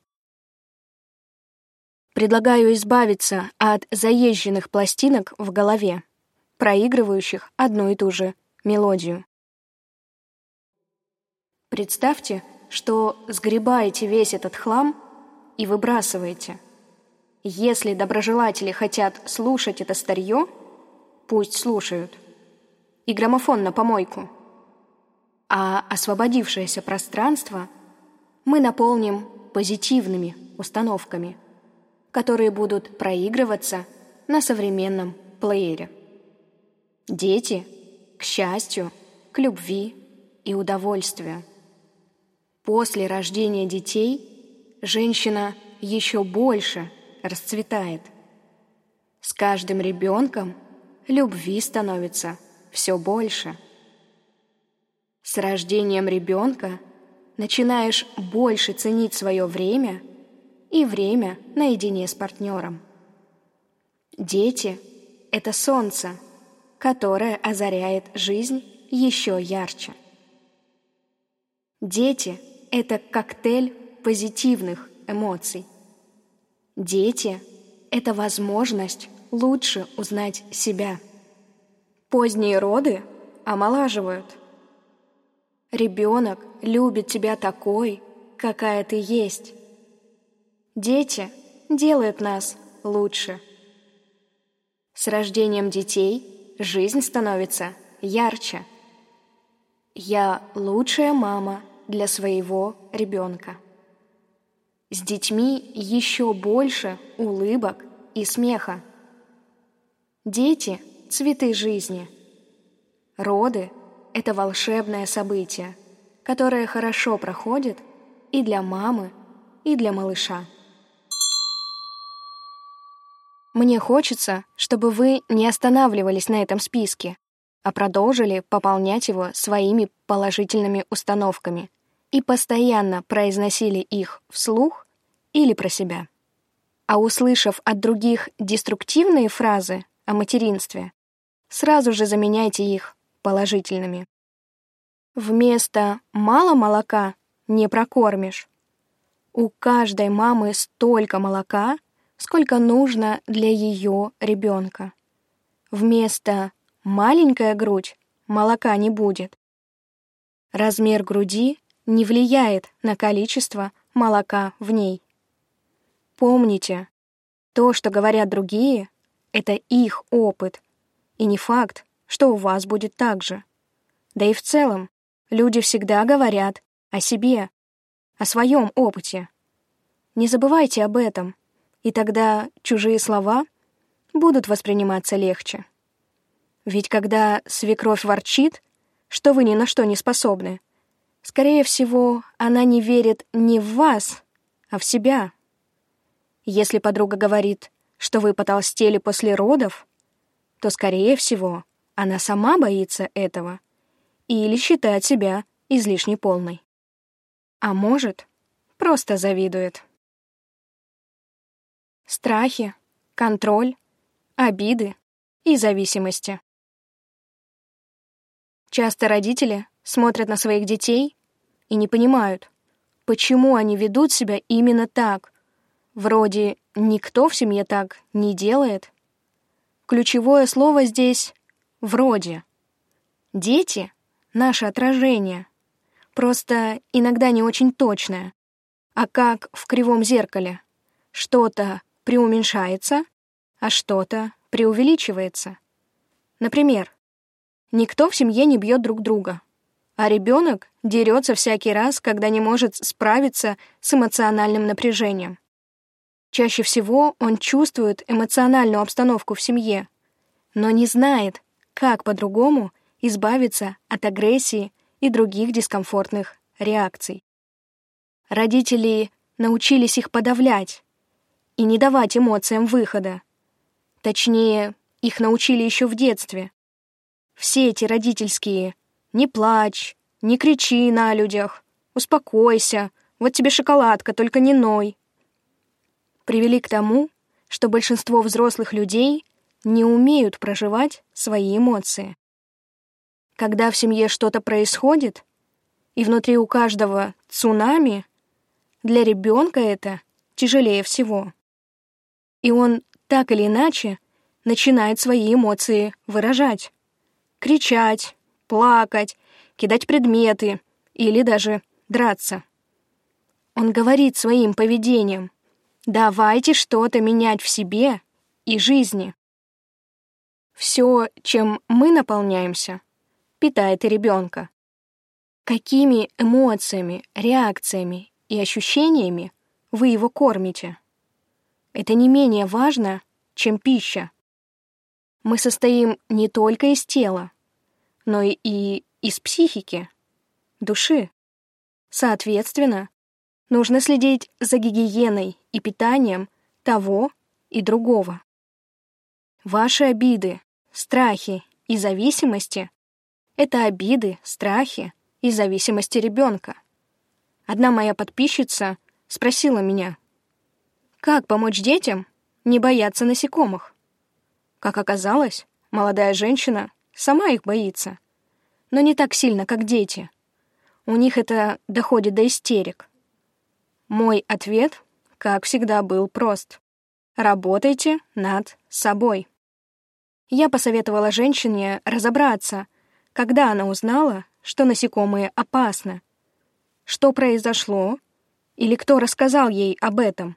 Предлагаю избавиться от заезженных пластинок в голове, проигрывающих одну и ту же мелодию. Представьте, что сгребаете весь этот хлам и выбрасываете. Если доброжелатели хотят слушать это старье, пусть слушают. И граммофон на помойку — а освободившееся пространство мы наполним позитивными установками, которые будут проигрываться на современном плеере. Дети к счастью, к любви и удовольствию. После рождения детей женщина еще больше расцветает. С каждым ребенком любви становится все больше – с рождением ребенка начинаешь больше ценить свое время и время наедине с партнером. Дети — это солнце, которое озаряет жизнь еще ярче. Дети — это коктейль позитивных эмоций. Дети — это возможность лучше узнать себя. Поздние роды омолаживают — Ребенок любит тебя такой, какая ты есть. Дети делают нас лучше. С рождением детей жизнь становится ярче. Я лучшая мама для своего ребенка. С детьми еще больше улыбок и смеха. Дети — цветы жизни. Роды — это волшебное событие, которое хорошо проходит и для мамы, и для малыша. Мне хочется, чтобы вы не останавливались на этом списке, а продолжили пополнять его своими положительными установками и постоянно произносили их вслух или про себя. А услышав от других деструктивные фразы о материнстве, сразу же заменяйте их положительными. Вместо «мало молока» не прокормишь. У каждой мамы столько молока, сколько нужно для ее ребенка. Вместо «маленькая грудь» молока не будет. Размер груди не влияет на количество молока в ней. Помните, то, что говорят другие, это их опыт, и не факт, что у вас будет так же. Да и в целом, люди всегда говорят о себе, о своем опыте. Не забывайте об этом, и тогда чужие слова будут восприниматься легче. Ведь когда свекровь ворчит, что вы ни на что не способны, скорее всего, она не верит не в вас, а в себя. Если подруга говорит, что вы потолстели после родов, то, скорее всего, она сама боится этого или считает себя излишне полной. А может, просто завидует. Страхи, контроль, обиды и зависимости. Часто родители смотрят на своих детей и не понимают, почему они ведут себя именно так. Вроде никто в семье так не делает. Ключевое слово здесь Вроде. Дети — наше отражение. Просто иногда не очень точное. А как в кривом зеркале. Что-то преуменьшается, а что-то преувеличивается. Например, никто в семье не бьет друг друга, а ребенок дерется всякий раз, когда не может справиться с эмоциональным напряжением. Чаще всего он чувствует эмоциональную обстановку в семье, но не знает, как по-другому избавиться от агрессии и других дискомфортных реакций. Родители научились их подавлять и не давать эмоциям выхода. Точнее, их научили еще в детстве. Все эти родительские «не плачь», «не кричи на людях», «успокойся», «вот тебе шоколадка, только не ной» привели к тому, что большинство взрослых людей не умеют проживать свои эмоции. Когда в семье что-то происходит, и внутри у каждого цунами, для ребенка это тяжелее всего. И он так или иначе начинает свои эмоции выражать. Кричать, плакать, кидать предметы или даже драться. Он говорит своим поведением «давайте что-то менять в себе и жизни». Все, чем мы наполняемся, питает и ребенка. Какими эмоциями, реакциями и ощущениями вы его кормите? Это не менее важно, чем пища. Мы состоим не только из тела, но и из психики, души. Соответственно, нужно следить за гигиеной и питанием того и другого. Ваши обиды, страхи и зависимости — это обиды, страхи и зависимости ребенка. Одна моя подписчица спросила меня, как помочь детям не бояться насекомых? Как оказалось, молодая женщина сама их боится, но не так сильно, как дети. У них это доходит до истерик. Мой ответ, как всегда, был прост. Работайте над собой. Я посоветовала женщине разобраться, когда она узнала, что насекомые опасны. Что произошло? Или кто рассказал ей об этом?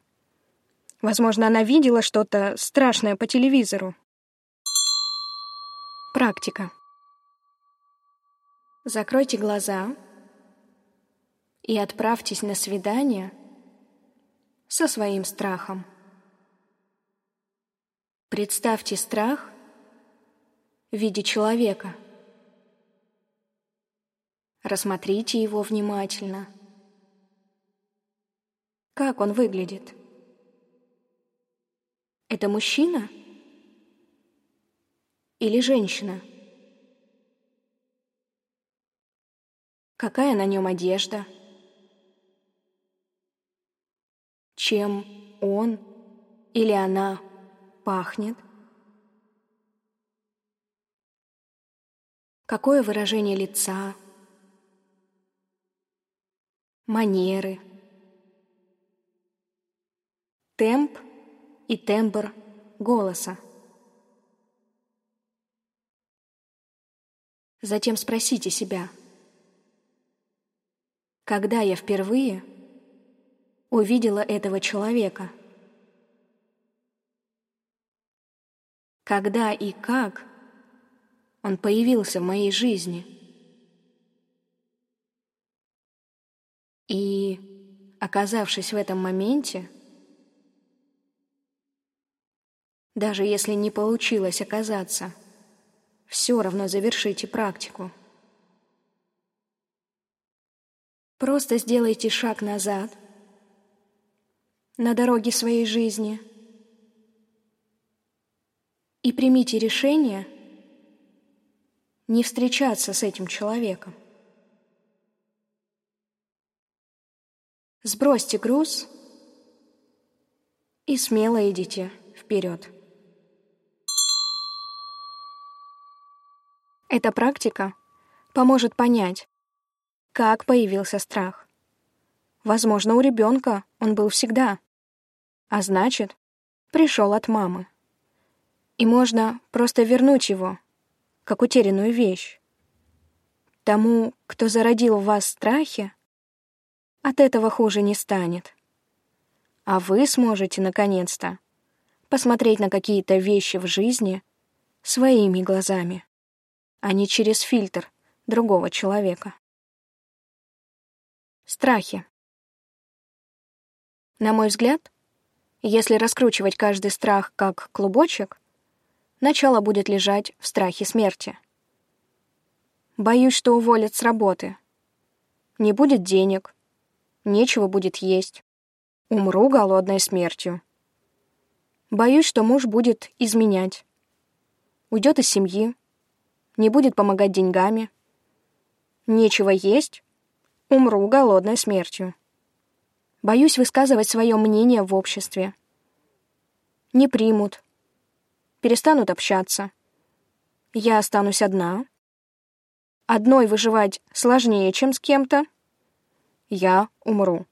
Возможно, она видела что-то страшное по телевизору. Практика. Закройте глаза и отправьтесь на свидание со своим страхом. Представьте страх в виде человека. Рассмотрите его внимательно. Как он выглядит? Это мужчина или женщина? Какая на нем одежда? Чем он или она пахнет? Какое выражение лица? Манеры? Темп и тембр голоса. Затем спросите себя, когда я впервые увидела этого человека? Когда и как он появился в моей жизни? И, оказавшись в этом моменте, Даже если не получилось оказаться, все равно завершите практику. Просто сделайте шаг назад на дороге своей жизни и примите решение не встречаться с этим человеком. Сбросьте груз и смело идите вперед. Эта практика поможет понять, как появился страх. Возможно, у ребенка он был всегда, а значит, пришел от мамы. И можно просто вернуть его, как утерянную вещь. Тому, кто зародил в вас страхи, от этого хуже не станет. А вы сможете, наконец-то, посмотреть на какие-то вещи в жизни своими глазами а не через фильтр другого человека. Страхи. На мой взгляд, если раскручивать каждый страх как клубочек, начало будет лежать в страхе смерти. Боюсь, что уволят с работы. Не будет денег, нечего будет есть. Умру голодной смертью. Боюсь, что муж будет изменять. Уйдет из семьи, не будет помогать деньгами. Нечего есть, умру голодной смертью. Боюсь высказывать свое мнение в обществе. Не примут, перестанут общаться. Я останусь одна. одной выживать сложнее, чем с кем-то, я умру.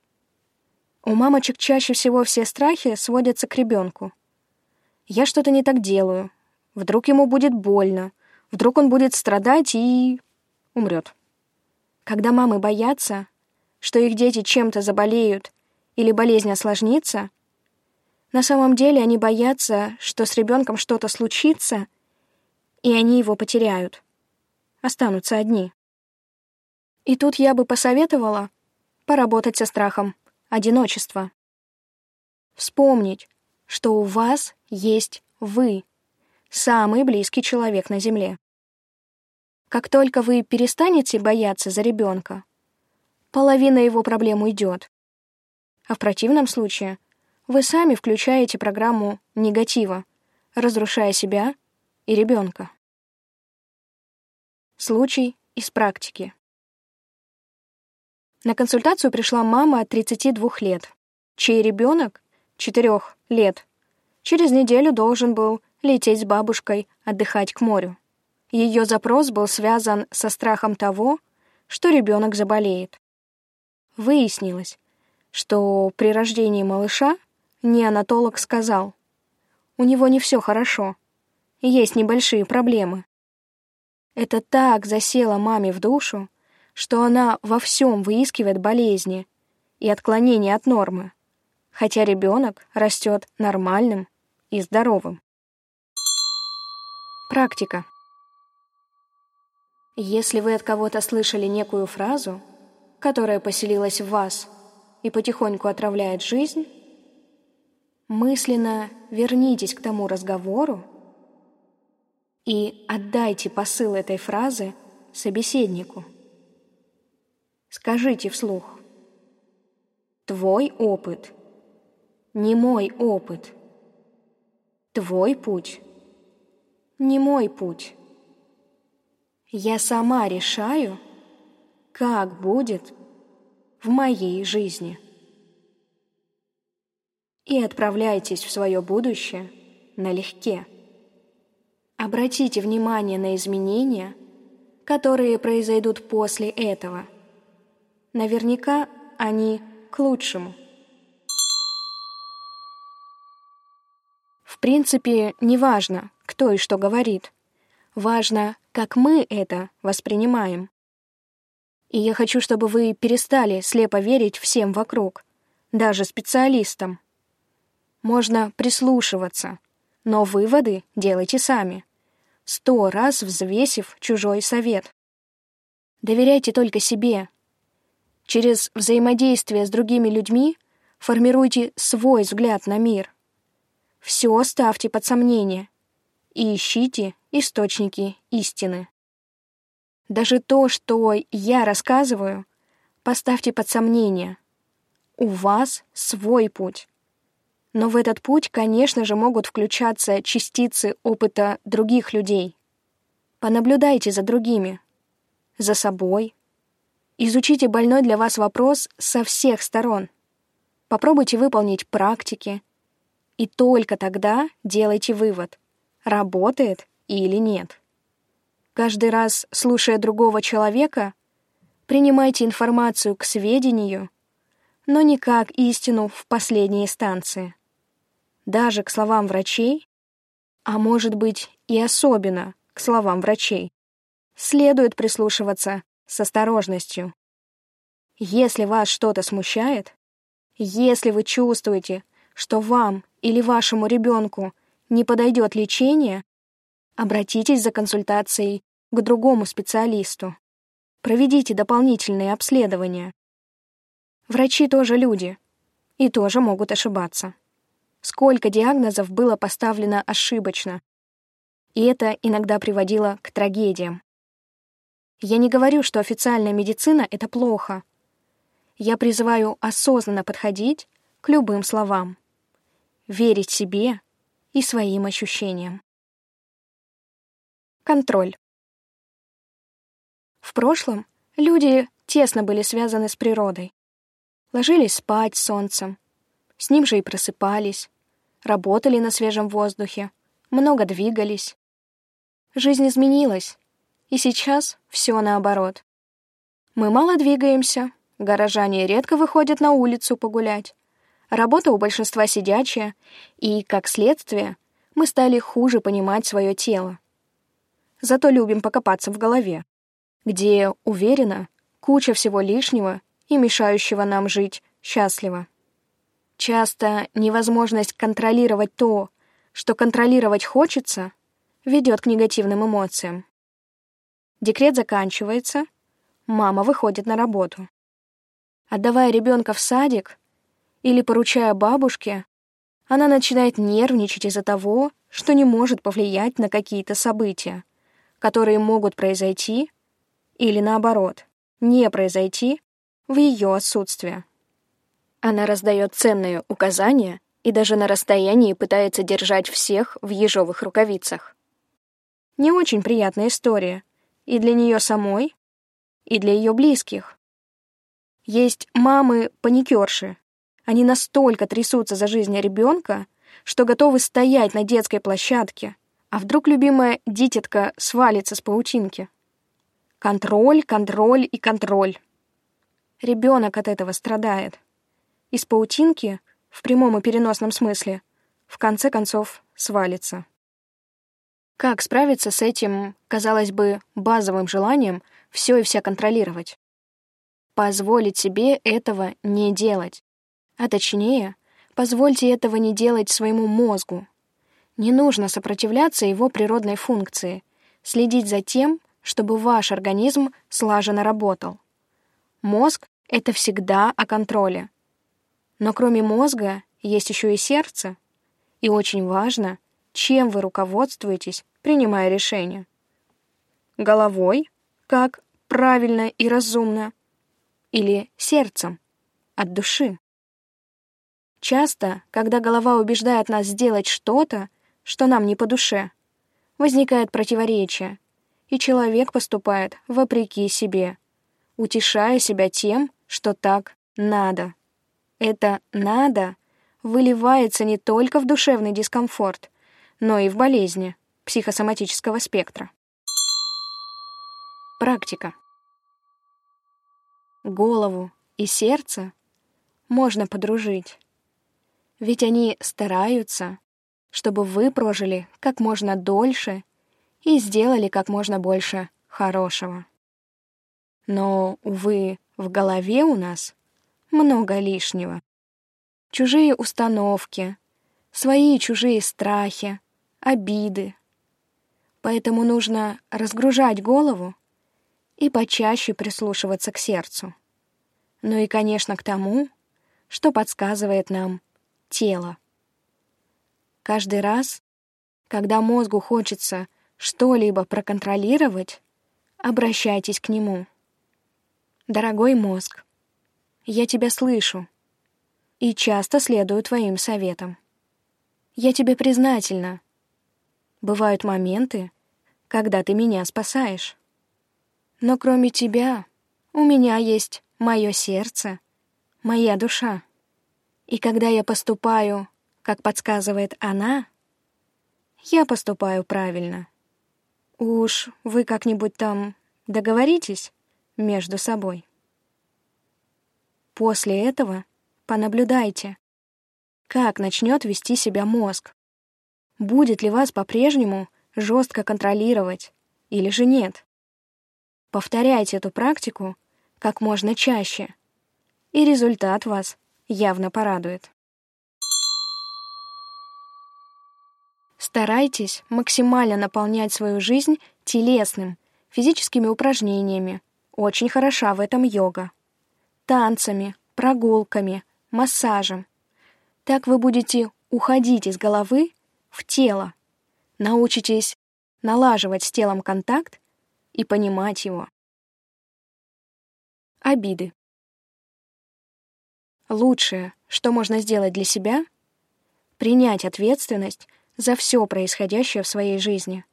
У мамочек чаще всего все страхи сводятся к ребенку. Я что-то не так делаю. Вдруг ему будет больно. Вдруг он будет страдать и... умрет. Когда мамы боятся, что их дети чем-то заболеют или болезнь осложнится, на самом деле они боятся, что с ребенком что-то случится, и они его потеряют. Останутся одни. И тут я бы посоветовала поработать со страхом одиночества. Вспомнить, что у вас есть вы, самый близкий человек на Земле. Как только вы перестанете бояться за ребенка, половина его проблем уйдет. А в противном случае вы сами включаете программу негатива, разрушая себя и ребенка. Случай из практики. На консультацию пришла мама от 32 лет, чей ребенок 4 лет через неделю должен был лететь с бабушкой отдыхать к морю. Ее запрос был связан со страхом того, что ребенок заболеет. Выяснилось, что при рождении малыша неонатолог сказал, у него не все хорошо, есть небольшие проблемы. Это так засело маме в душу, что она во всем выискивает болезни и отклонения от нормы, хотя ребенок растет нормальным и здоровым. Практика. Если вы от кого-то слышали некую фразу, которая поселилась в вас и потихоньку отравляет жизнь, мысленно вернитесь к тому разговору и отдайте посыл этой фразы собеседнику. Скажите вслух. Твой опыт, не мой опыт. Твой путь, не мой путь. Я сама решаю, как будет в моей жизни. И отправляйтесь в свое будущее налегке. Обратите внимание на изменения, которые произойдут после этого. Наверняка они к лучшему. В принципе, не важно, кто и что говорит. Важно, как мы это воспринимаем. И я хочу, чтобы вы перестали слепо верить всем вокруг, даже специалистам. Можно прислушиваться, но выводы делайте сами, сто раз взвесив чужой совет. Доверяйте только себе. Через взаимодействие с другими людьми формируйте свой взгляд на мир. Все ставьте под сомнение и ищите источники истины. Даже то, что я рассказываю, поставьте под сомнение. У вас свой путь. Но в этот путь, конечно же, могут включаться частицы опыта других людей. Понаблюдайте за другими, за собой. Изучите больной для вас вопрос со всех сторон. Попробуйте выполнить практики. И только тогда делайте вывод, работает или нет. Каждый раз, слушая другого человека, принимайте информацию к сведению, но не как истину в последней инстанции. Даже к словам врачей, а может быть и особенно к словам врачей, следует прислушиваться с осторожностью. Если вас что-то смущает, если вы чувствуете, что вам или вашему ребенку не подойдет лечение, обратитесь за консультацией к другому специалисту. Проведите дополнительные обследования. Врачи тоже люди и тоже могут ошибаться. Сколько диагнозов было поставлено ошибочно. И это иногда приводило к трагедиям. Я не говорю, что официальная медицина — это плохо. Я призываю осознанно подходить к любым словам. Верить себе и своим ощущениям. Контроль. В прошлом люди тесно были связаны с природой. Ложились спать с солнцем, с ним же и просыпались, работали на свежем воздухе, много двигались. Жизнь изменилась, И сейчас все наоборот. Мы мало двигаемся, горожане редко выходят на улицу погулять. Работа у большинства сидячая, и, как следствие, мы стали хуже понимать свое тело. Зато любим покопаться в голове, где, уверена, куча всего лишнего и мешающего нам жить счастливо. Часто невозможность контролировать то, что контролировать хочется, ведет к негативным эмоциям. Декрет заканчивается, мама выходит на работу. Отдавая ребенка в садик или поручая бабушке, она начинает нервничать из-за того, что не может повлиять на какие-то события, которые могут произойти или, наоборот, не произойти в ее отсутствие. Она раздает ценные указания и даже на расстоянии пытается держать всех в ежовых рукавицах. Не очень приятная история и для нее самой, и для ее близких. Есть мамы-паникерши. Они настолько трясутся за жизнь ребенка, что готовы стоять на детской площадке, а вдруг любимая дитятка свалится с паутинки. Контроль, контроль и контроль. Ребенок от этого страдает. Из паутинки в прямом и переносном смысле, в конце концов свалится. Как справиться с этим, казалось бы, базовым желанием все и вся контролировать? Позволить себе этого не делать. А точнее, позвольте этого не делать своему мозгу. Не нужно сопротивляться его природной функции, следить за тем, чтобы ваш организм слаженно работал. Мозг — это всегда о контроле. Но кроме мозга есть еще и сердце. И очень важно, чем вы руководствуетесь, принимая решение. Головой, как правильно и разумно, или сердцем, от души. Часто, когда голова убеждает нас сделать что-то, что нам не по душе, возникает противоречие, и человек поступает вопреки себе, утешая себя тем, что так надо. Это «надо» выливается не только в душевный дискомфорт, но и в болезни психосоматического спектра. Практика. Голову и сердце можно подружить, ведь они стараются, чтобы вы прожили как можно дольше и сделали как можно больше хорошего. Но, увы, в голове у нас много лишнего. Чужие установки, свои чужие страхи, обиды. Поэтому нужно разгружать голову и почаще прислушиваться к сердцу. Ну и, конечно, к тому, что подсказывает нам тело. Каждый раз, когда мозгу хочется что-либо проконтролировать, обращайтесь к нему. Дорогой мозг, я тебя слышу и часто следую твоим советам. Я тебе признательна. Бывают моменты, когда ты меня спасаешь. Но кроме тебя у меня есть мое сердце, моя душа. И когда я поступаю, как подсказывает она, я поступаю правильно. Уж вы как-нибудь там договоритесь между собой. После этого понаблюдайте, как начнет вести себя мозг. Будет ли вас по-прежнему жестко контролировать или же нет. Повторяйте эту практику как можно чаще, и результат вас явно порадует. Старайтесь максимально наполнять свою жизнь телесным, физическими упражнениями. Очень хороша в этом йога танцами, прогулками, массажем. Так вы будете уходить из головы в тело, научитесь налаживать с телом контакт и понимать его. Обиды. Лучшее, что можно сделать для себя — принять ответственность за все происходящее в своей жизни.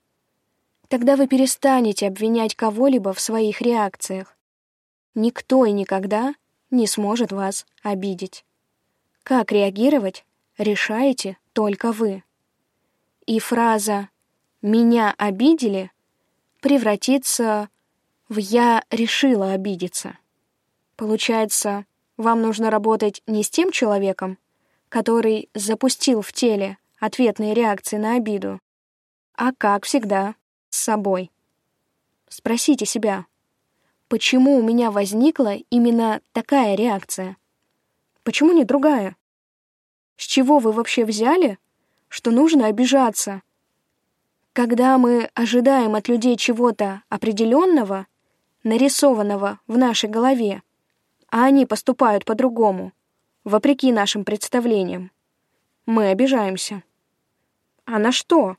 Тогда вы перестанете обвинять кого-либо в своих реакциях. Никто и никогда не сможет вас обидеть. Как реагировать, решаете только вы. И фраза «меня обидели» превратится в «я решила обидеться». Получается, вам нужно работать не с тем человеком, который запустил в теле ответные реакции на обиду, а, как всегда, с собой. Спросите себя, почему у меня возникла именно такая реакция? Почему не другая? С чего вы вообще взяли, что нужно обижаться? Когда мы ожидаем от людей чего-то определенного, нарисованного в нашей голове, а они поступают по-другому, вопреки нашим представлениям, мы обижаемся. А на что?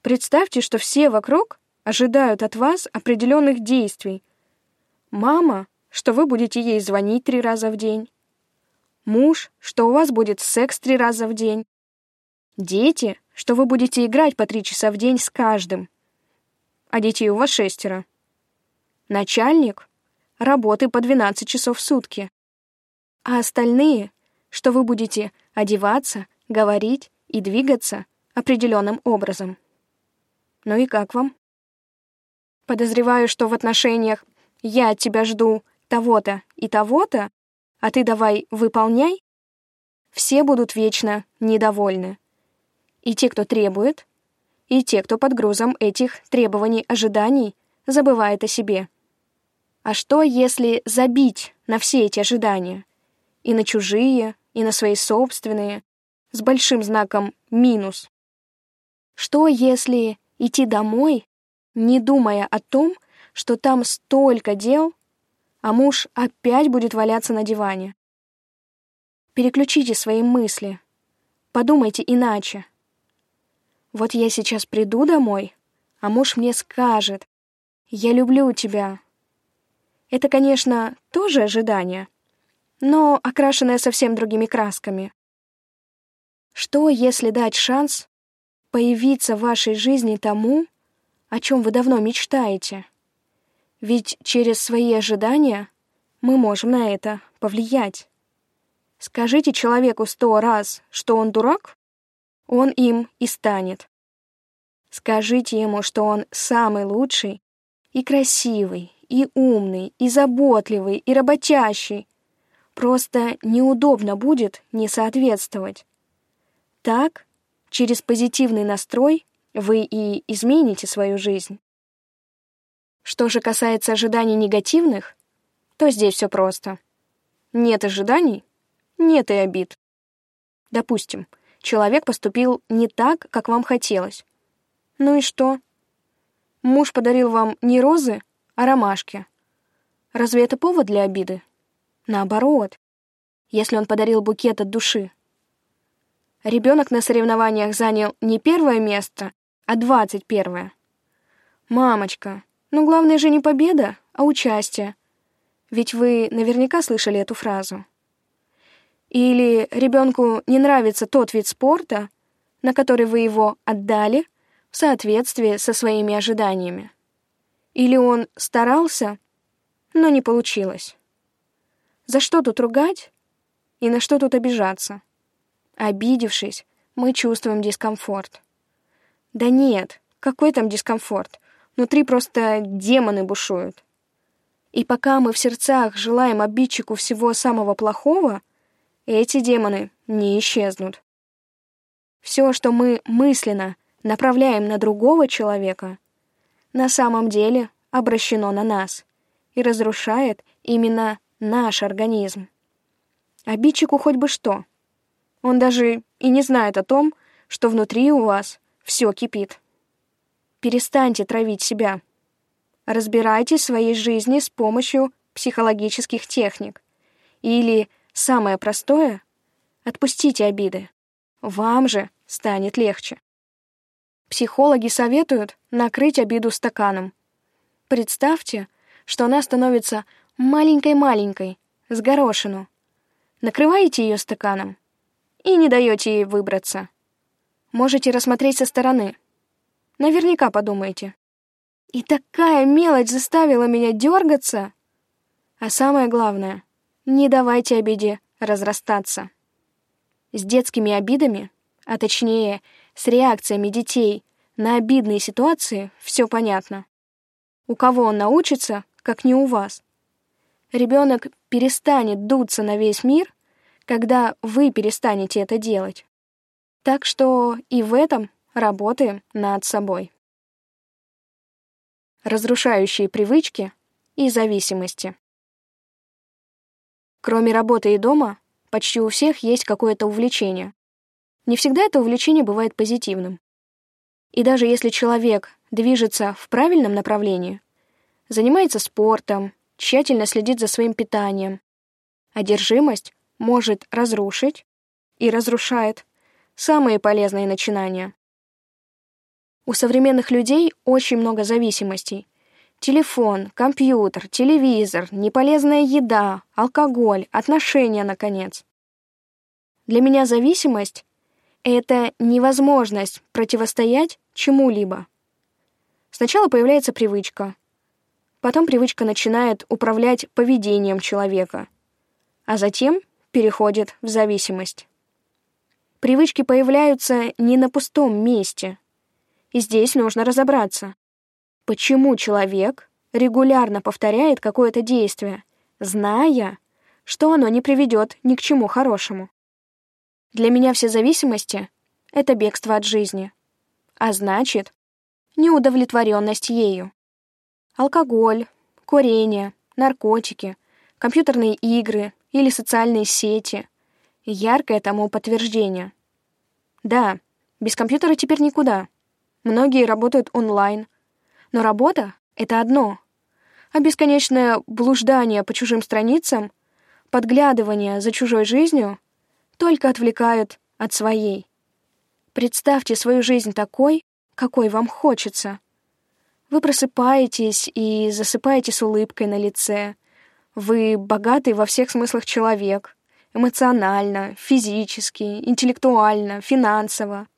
Представьте, что все вокруг ожидают от вас определенных действий. Мама, что вы будете ей звонить три раза в день. Муж, что у вас будет секс три раза в день. Дети, что вы будете играть по три часа в день с каждым. А детей у вас шестеро. Начальник, работы по 12 часов в сутки. А остальные, что вы будете одеваться, говорить и двигаться определенным образом. Ну и как вам? Подозреваю, что в отношениях «я от тебя жду того-то и того-то, а ты давай выполняй» все будут вечно недовольны. И те, кто требует, и те, кто под грузом этих требований ожиданий забывает о себе. А что, если забить на все эти ожидания? И на чужие, и на свои собственные, с большим знаком «минус». Что, если идти домой, не думая о том, что там столько дел, а муж опять будет валяться на диване? Переключите свои мысли. Подумайте иначе. Вот я сейчас приду домой, а муж мне скажет «Я люблю тебя, это, конечно, тоже ожидание, но окрашенное совсем другими красками. Что, если дать шанс появиться в вашей жизни тому, о чем вы давно мечтаете? Ведь через свои ожидания мы можем на это повлиять. Скажите человеку сто раз, что он дурак, он им и станет. Скажите ему, что он самый лучший и красивый, и умный, и заботливый, и работящий. Просто неудобно будет не соответствовать. Так, через позитивный настрой вы и измените свою жизнь. Что же касается ожиданий негативных, то здесь все просто. Нет ожиданий — нет и обид. Допустим, человек поступил не так, как вам хотелось. Ну и что? Муж подарил вам не розы, о ромашке. Разве это повод для обиды? Наоборот, если он подарил букет от души. Ребенок на соревнованиях занял не первое место, а двадцать первое. Мамочка, ну главное же не победа, а участие. Ведь вы наверняка слышали эту фразу. Или ребенку не нравится тот вид спорта, на который вы его отдали в соответствии со своими ожиданиями. Или он старался, но не получилось. За что тут ругать и на что тут обижаться? Обидевшись, мы чувствуем дискомфорт. Да нет, какой там дискомфорт? Внутри просто демоны бушуют. И пока мы в сердцах желаем обидчику всего самого плохого, эти демоны не исчезнут. Все, что мы мысленно направляем на другого человека — на самом деле обращено на нас и разрушает именно наш организм. Обидчику хоть бы что. Он даже и не знает о том, что внутри у вас все кипит. Перестаньте травить себя. Разбирайтесь в своей жизни с помощью психологических техник. Или, самое простое, отпустите обиды. Вам же станет легче. Психологи советуют накрыть обиду стаканом. Представьте, что она становится маленькой-маленькой, с горошину. Накрываете ее стаканом и не даете ей выбраться. Можете рассмотреть со стороны. Наверняка подумаете. И такая мелочь заставила меня дергаться. А самое главное, не давайте обиде разрастаться. С детскими обидами, а точнее, с реакциями детей на обидные ситуации все понятно. У кого он научится, как не у вас? Ребенок перестанет дуться на весь мир, когда вы перестанете это делать. Так что и в этом работаем над собой. Разрушающие привычки и зависимости. Кроме работы и дома, почти у всех есть какое-то увлечение. Не всегда это увлечение бывает позитивным. И даже если человек движется в правильном направлении, занимается спортом, тщательно следит за своим питанием, одержимость может разрушить и разрушает самые полезные начинания. У современных людей очень много зависимостей. Телефон, компьютер, телевизор, неполезная еда, алкоголь, отношения, наконец. Для меня зависимость — это невозможность противостоять чему-либо. Сначала появляется привычка. Потом привычка начинает управлять поведением человека. А затем переходит в зависимость. Привычки появляются не на пустом месте. И здесь нужно разобраться. Почему человек регулярно повторяет какое-то действие, зная, что оно не приведет ни к чему хорошему? Для меня все зависимости — это бегство от жизни. А значит, неудовлетворенность ею. Алкоголь, курение, наркотики, компьютерные игры, или социальные сети. Яркое тому подтверждение. Да, без компьютера теперь никуда. Многие работают онлайн. Но работа — это одно. А бесконечное блуждание по чужим страницам, подглядывание за чужой жизнью только отвлекают от своей. Представьте свою жизнь такой, какой вам хочется. Вы просыпаетесь и засыпаете с улыбкой на лице, вы богатый во всех смыслах человек. Эмоционально, физически, интеллектуально, финансово.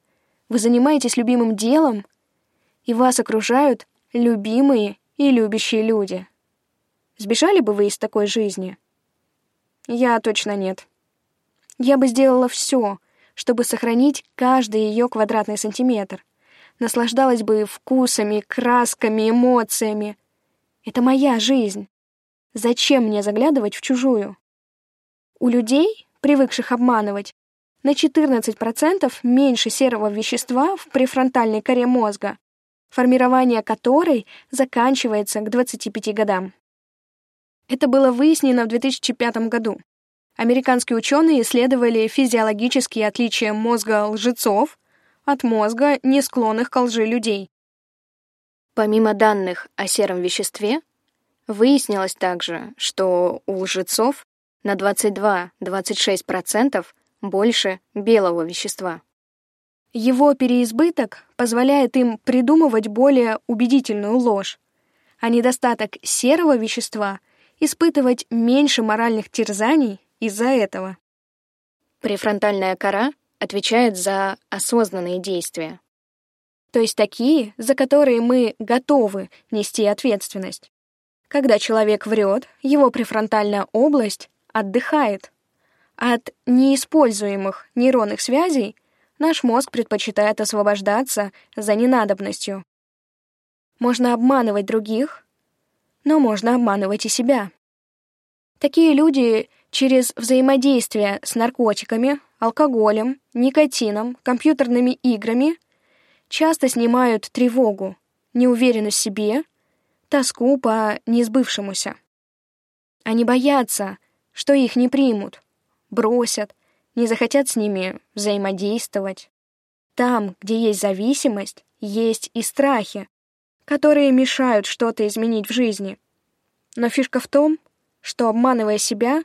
Вы занимаетесь любимым делом, и вас окружают любимые и любящие люди. Сбежали бы вы из такой жизни? Я точно нет. Я бы сделала все, чтобы сохранить каждый ее квадратный сантиметр. Наслаждалась бы вкусами, красками, эмоциями. Это моя жизнь. Зачем мне заглядывать в чужую? У людей, привыкших обманывать, на 14% меньше серого вещества в префронтальной коре мозга, формирование которой заканчивается к 25 годам. Это было выяснено в 2005 году. Американские ученые исследовали физиологические отличия мозга лжецов от мозга, не склонных к лжи людей. Помимо данных о сером веществе, Выяснилось также, что у лжецов на 22-26% больше белого вещества. Его переизбыток позволяет им придумывать более убедительную ложь, а недостаток серого вещества испытывать меньше моральных терзаний из-за этого. Префронтальная кора отвечает за осознанные действия, то есть такие, за которые мы готовы нести ответственность. Когда человек врет, его префронтальная область отдыхает. От неиспользуемых нейронных связей наш мозг предпочитает освобождаться за ненадобностью. Можно обманывать других, но можно обманывать и себя. Такие люди через взаимодействие с наркотиками, алкоголем, никотином, компьютерными играми часто снимают тревогу, неуверенность в себе тоску по несбывшемуся. Они боятся, что их не примут, бросят, не захотят с ними взаимодействовать. Там, где есть зависимость, есть и страхи, которые мешают что-то изменить в жизни. Но фишка в том, что, обманывая себя,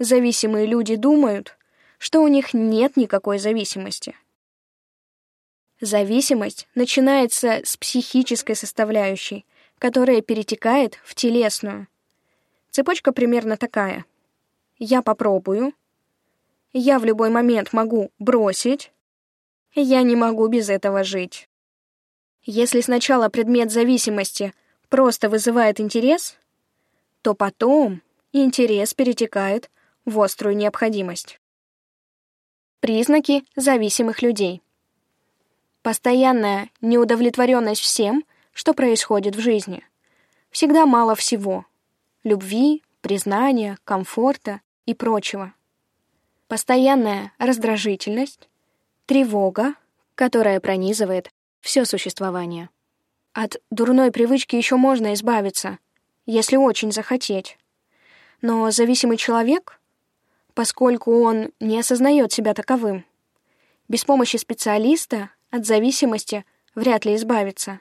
зависимые люди думают, что у них нет никакой зависимости. Зависимость начинается с психической составляющей, которая перетекает в телесную. Цепочка примерно такая. Я попробую. Я в любой момент могу бросить. Я не могу без этого жить. Если сначала предмет зависимости просто вызывает интерес, то потом интерес перетекает в острую необходимость. Признаки зависимых людей. Постоянная неудовлетворенность всем, что происходит в жизни. Всегда мало всего. Любви, признания, комфорта и прочего. Постоянная раздражительность, тревога, которая пронизывает все существование. От дурной привычки еще можно избавиться, если очень захотеть. Но зависимый человек, поскольку он не осознает себя таковым, без помощи специалиста от зависимости вряд ли избавится.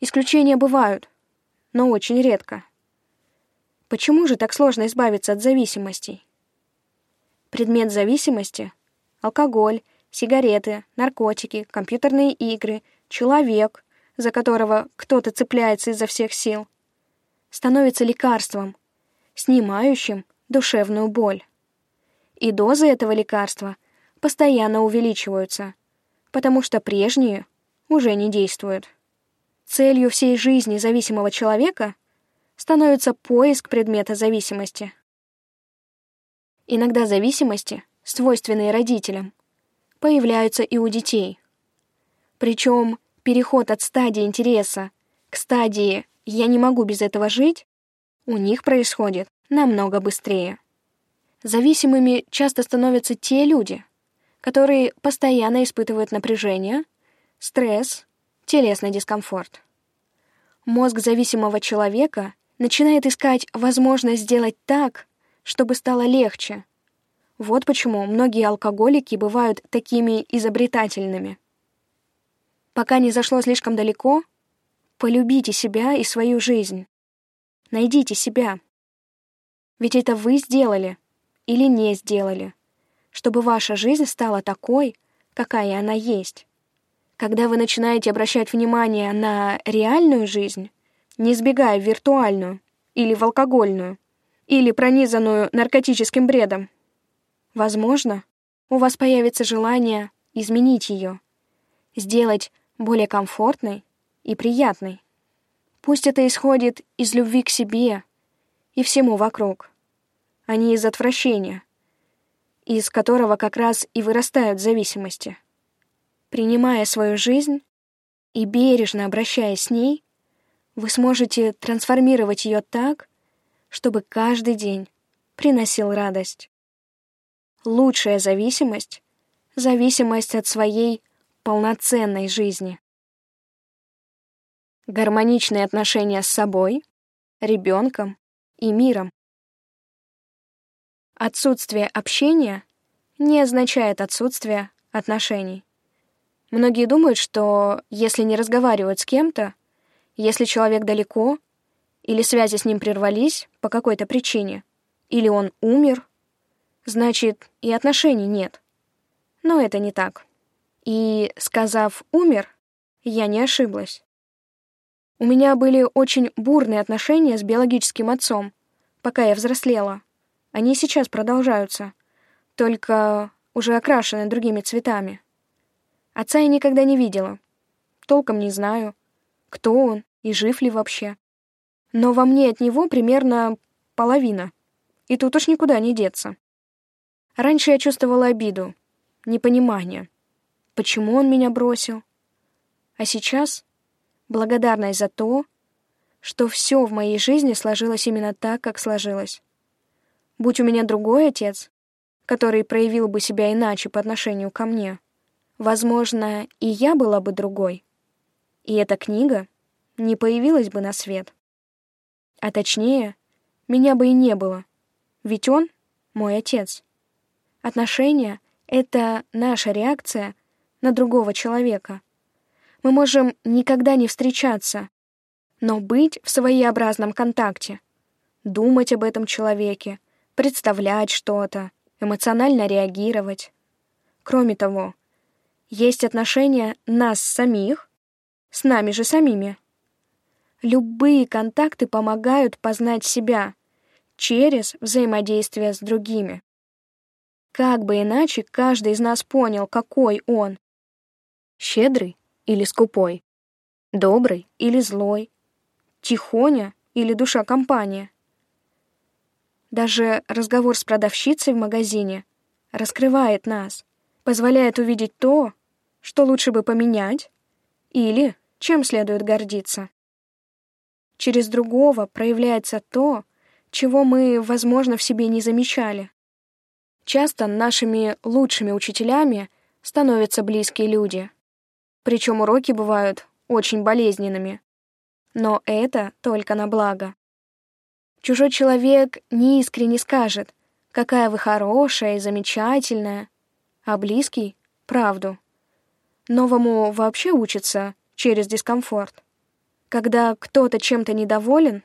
Исключения бывают, но очень редко. Почему же так сложно избавиться от зависимостей? Предмет зависимости — алкоголь, сигареты, наркотики, компьютерные игры, человек, за которого кто-то цепляется изо всех сил, становится лекарством, снимающим душевную боль. И дозы этого лекарства постоянно увеличиваются, потому что прежние уже не действуют. Целью всей жизни зависимого человека становится поиск предмета зависимости. Иногда зависимости, свойственные родителям, появляются и у детей. Причем переход от стадии интереса к стадии «я не могу без этого жить» у них происходит намного быстрее. Зависимыми часто становятся те люди, которые постоянно испытывают напряжение, стресс, телесный дискомфорт. Мозг зависимого человека начинает искать возможность сделать так, чтобы стало легче. Вот почему многие алкоголики бывают такими изобретательными. Пока не зашло слишком далеко, полюбите себя и свою жизнь. Найдите себя. Ведь это вы сделали или не сделали, чтобы ваша жизнь стала такой, какая она есть. Когда вы начинаете обращать внимание на реальную жизнь, не сбегая в виртуальную или в алкогольную, или пронизанную наркотическим бредом, возможно, у вас появится желание изменить ее, сделать более комфортной и приятной. Пусть это исходит из любви к себе и всему вокруг, а не из отвращения, из которого как раз и вырастают зависимости. Принимая свою жизнь и бережно обращаясь с ней, вы сможете трансформировать ее так, чтобы каждый день приносил радость. Лучшая зависимость — зависимость от своей полноценной жизни. Гармоничные отношения с собой, ребенком и миром. Отсутствие общения не означает отсутствие отношений. Многие думают, что если не разговаривают с кем-то, если человек далеко, или связи с ним прервались по какой-то причине, или он умер, значит, и отношений нет. Но это не так. И, сказав «умер», я не ошиблась. У меня были очень бурные отношения с биологическим отцом, пока я взрослела. Они сейчас продолжаются, только уже окрашены другими цветами. Отца я никогда не видела. Толком не знаю, кто он и жив ли вообще. Но во мне от него примерно половина. И тут уж никуда не деться. Раньше я чувствовала обиду, непонимание. Почему он меня бросил? А сейчас благодарность за то, что все в моей жизни сложилось именно так, как сложилось. Будь у меня другой отец, который проявил бы себя иначе по отношению ко мне — Возможно, и я была бы другой. И эта книга не появилась бы на свет. А точнее, меня бы и не было. Ведь он — мой отец. Отношения — это наша реакция на другого человека. Мы можем никогда не встречаться, но быть в своеобразном контакте, думать об этом человеке, представлять что-то, эмоционально реагировать. Кроме того, есть отношения нас самих с нами же самими. Любые контакты помогают познать себя через взаимодействие с другими. Как бы иначе каждый из нас понял, какой он. Щедрый или скупой, добрый или злой, тихоня или душа компания. Даже разговор с продавщицей в магазине раскрывает нас, позволяет увидеть то, что лучше бы поменять, или чем следует гордиться. Через другого проявляется то, чего мы, возможно, в себе не замечали. Часто нашими лучшими учителями становятся близкие люди. Причем уроки бывают очень болезненными. Но это только на благо. Чужой человек неискренне скажет, какая вы хорошая и замечательная, а близкий — правду. Новому вообще учится через дискомфорт. Когда кто-то чем-то недоволен,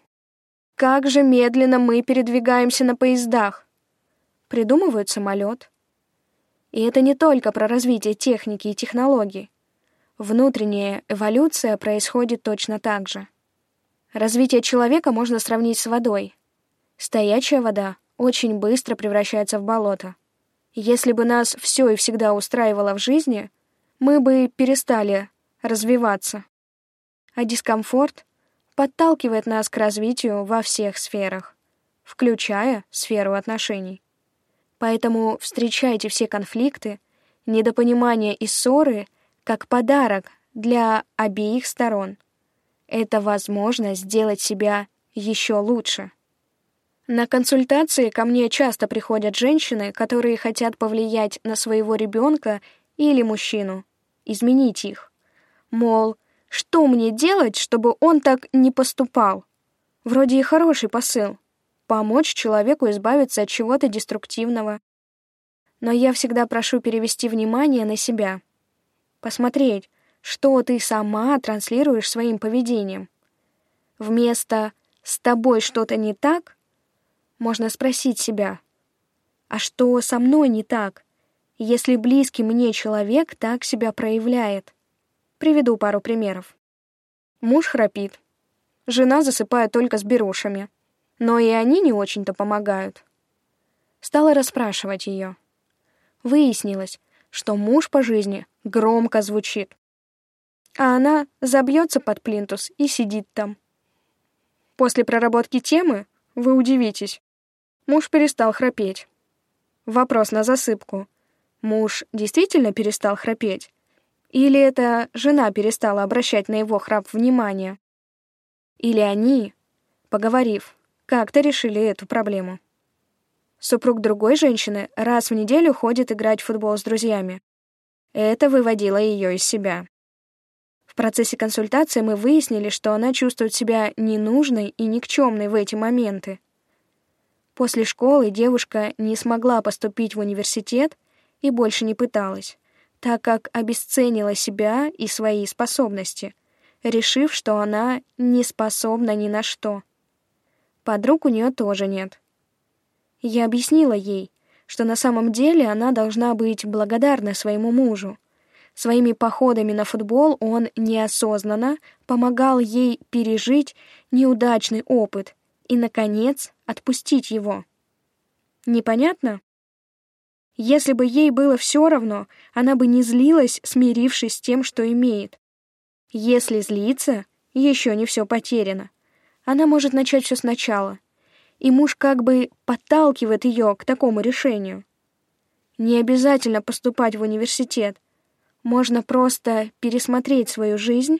как же медленно мы передвигаемся на поездах. Придумывают самолет. И это не только про развитие техники и технологий. Внутренняя эволюция происходит точно так же. Развитие человека можно сравнить с водой. Стоячая вода очень быстро превращается в болото. Если бы нас все и всегда устраивало в жизни, мы бы перестали развиваться. А дискомфорт подталкивает нас к развитию во всех сферах, включая сферу отношений. Поэтому встречайте все конфликты, недопонимания и ссоры как подарок для обеих сторон. Это возможность сделать себя еще лучше. На консультации ко мне часто приходят женщины, которые хотят повлиять на своего ребенка или мужчину, изменить их. Мол, что мне делать, чтобы он так не поступал? Вроде и хороший посыл — помочь человеку избавиться от чего-то деструктивного. Но я всегда прошу перевести внимание на себя. Посмотреть, что ты сама транслируешь своим поведением. Вместо «с тобой что-то не так» можно спросить себя, а что со мной не так, если близкий мне человек так себя проявляет? Приведу пару примеров. Муж храпит. Жена засыпает только с берушами. Но и они не очень-то помогают. Стала расспрашивать ее. Выяснилось, что муж по жизни громко звучит. А она забьется под плинтус и сидит там. После проработки темы вы удивитесь. Муж перестал храпеть. Вопрос на засыпку. Муж действительно перестал храпеть? Или это жена перестала обращать на его храп внимание? Или они, поговорив, как-то решили эту проблему? Супруг другой женщины раз в неделю ходит играть в футбол с друзьями. Это выводило ее из себя. В процессе консультации мы выяснили, что она чувствует себя ненужной и никчемной в эти моменты. После школы девушка не смогла поступить в университет и больше не пыталась так как обесценила себя и свои способности, решив, что она не способна ни на что. Подруг у нее тоже нет. Я объяснила ей, что на самом деле она должна быть благодарна своему мужу. Своими походами на футбол он неосознанно помогал ей пережить неудачный опыт и, наконец, отпустить его. Непонятно? Если бы ей было все равно, она бы не злилась, смирившись с тем, что имеет. Если злиться, еще не все потеряно. Она может начать все сначала. И муж как бы подталкивает ее к такому решению. Не обязательно поступать в университет. Можно просто пересмотреть свою жизнь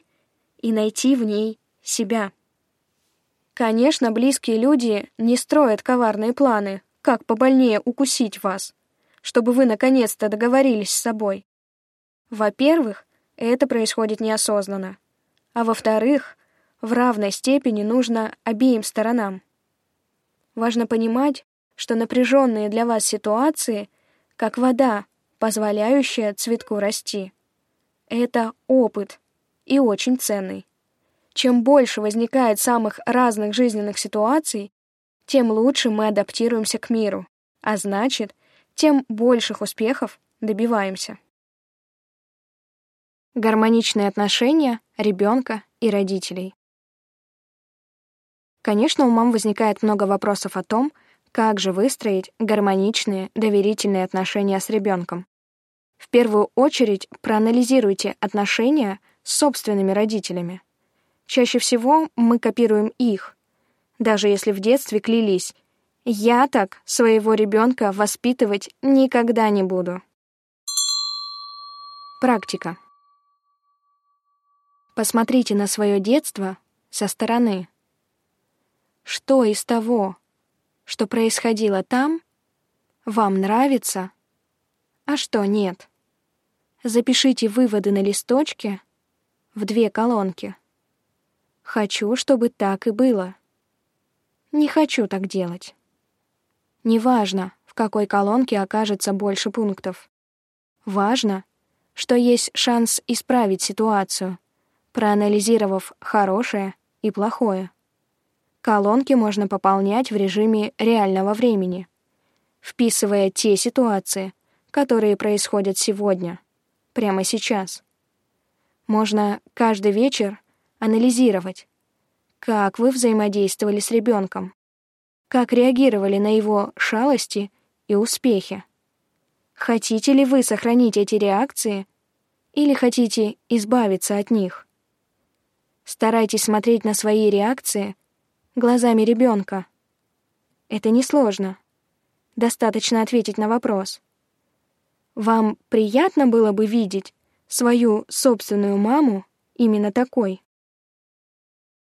и найти в ней себя. Конечно, близкие люди не строят коварные планы, как побольнее укусить вас чтобы вы наконец-то договорились с собой. Во-первых, это происходит неосознанно. А во-вторых, в равной степени нужно обеим сторонам. Важно понимать, что напряженные для вас ситуации, как вода, позволяющая цветку расти. Это опыт и очень ценный. Чем больше возникает самых разных жизненных ситуаций, тем лучше мы адаптируемся к миру, а значит, тем больших успехов добиваемся. Гармоничные отношения ребенка и родителей. Конечно, у мам возникает много вопросов о том, как же выстроить гармоничные, доверительные отношения с ребенком. В первую очередь проанализируйте отношения с собственными родителями. Чаще всего мы копируем их, даже если в детстве клялись я так своего ребенка воспитывать никогда не буду. Практика. Посмотрите на свое детство со стороны. Что из того, что происходило там, вам нравится, а что нет? Запишите выводы на листочке в две колонки. Хочу, чтобы так и было. Не хочу так делать. Неважно, в какой колонке окажется больше пунктов. Важно, что есть шанс исправить ситуацию, проанализировав хорошее и плохое. Колонки можно пополнять в режиме реального времени, вписывая те ситуации, которые происходят сегодня, прямо сейчас. Можно каждый вечер анализировать, как вы взаимодействовали с ребенком, как реагировали на его шалости и успехи. Хотите ли вы сохранить эти реакции или хотите избавиться от них? Старайтесь смотреть на свои реакции глазами ребенка. Это несложно. Достаточно ответить на вопрос. Вам приятно было бы видеть свою собственную маму именно такой?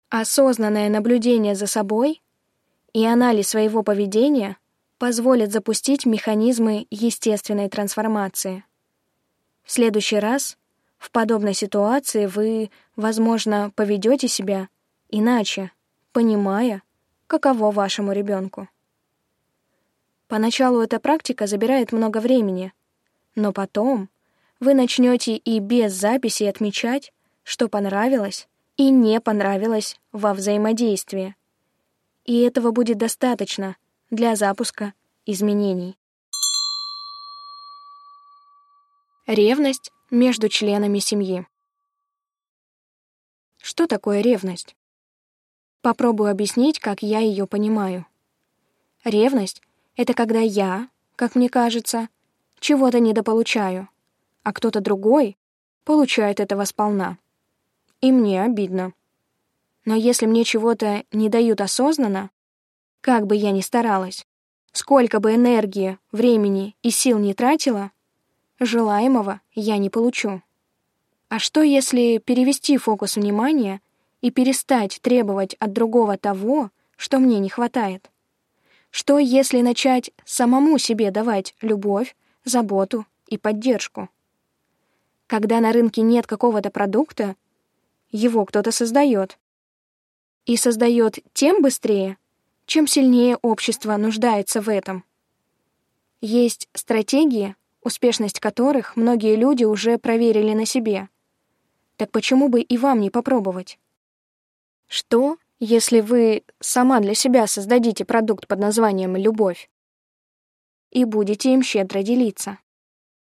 Осознанное наблюдение за собой и анализ своего поведения позволят запустить механизмы естественной трансформации. В следующий раз в подобной ситуации вы, возможно, поведете себя иначе, понимая, каково вашему ребенку. Поначалу эта практика забирает много времени, но потом вы начнете и без записи отмечать, что понравилось и не понравилось во взаимодействии. И этого будет достаточно для запуска изменений. Ревность между членами семьи. Что такое ревность? Попробую объяснить, как я ее понимаю. Ревность — это когда я, как мне кажется, чего-то недополучаю, а кто-то другой получает этого сполна. И мне обидно. Но если мне чего-то не дают осознанно, как бы я ни старалась, сколько бы энергии, времени и сил не тратила, желаемого я не получу. А что, если перевести фокус внимания и перестать требовать от другого того, что мне не хватает? Что, если начать самому себе давать любовь, заботу и поддержку? Когда на рынке нет какого-то продукта, его кто-то создает. И создает тем быстрее, чем сильнее общество нуждается в этом. Есть стратегии, успешность которых многие люди уже проверили на себе. Так почему бы и вам не попробовать? Что, если вы сама для себя создадите продукт под названием «любовь» и будете им щедро делиться?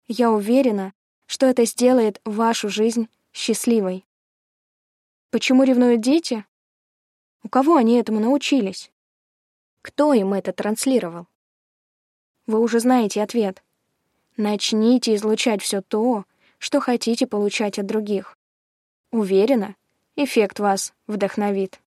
Я уверена, что это сделает вашу жизнь счастливой. Почему ревнуют дети? У кого они этому научились? Кто им это транслировал? Вы уже знаете ответ. Начните излучать все то, что хотите получать от других. Уверена, эффект вас вдохновит.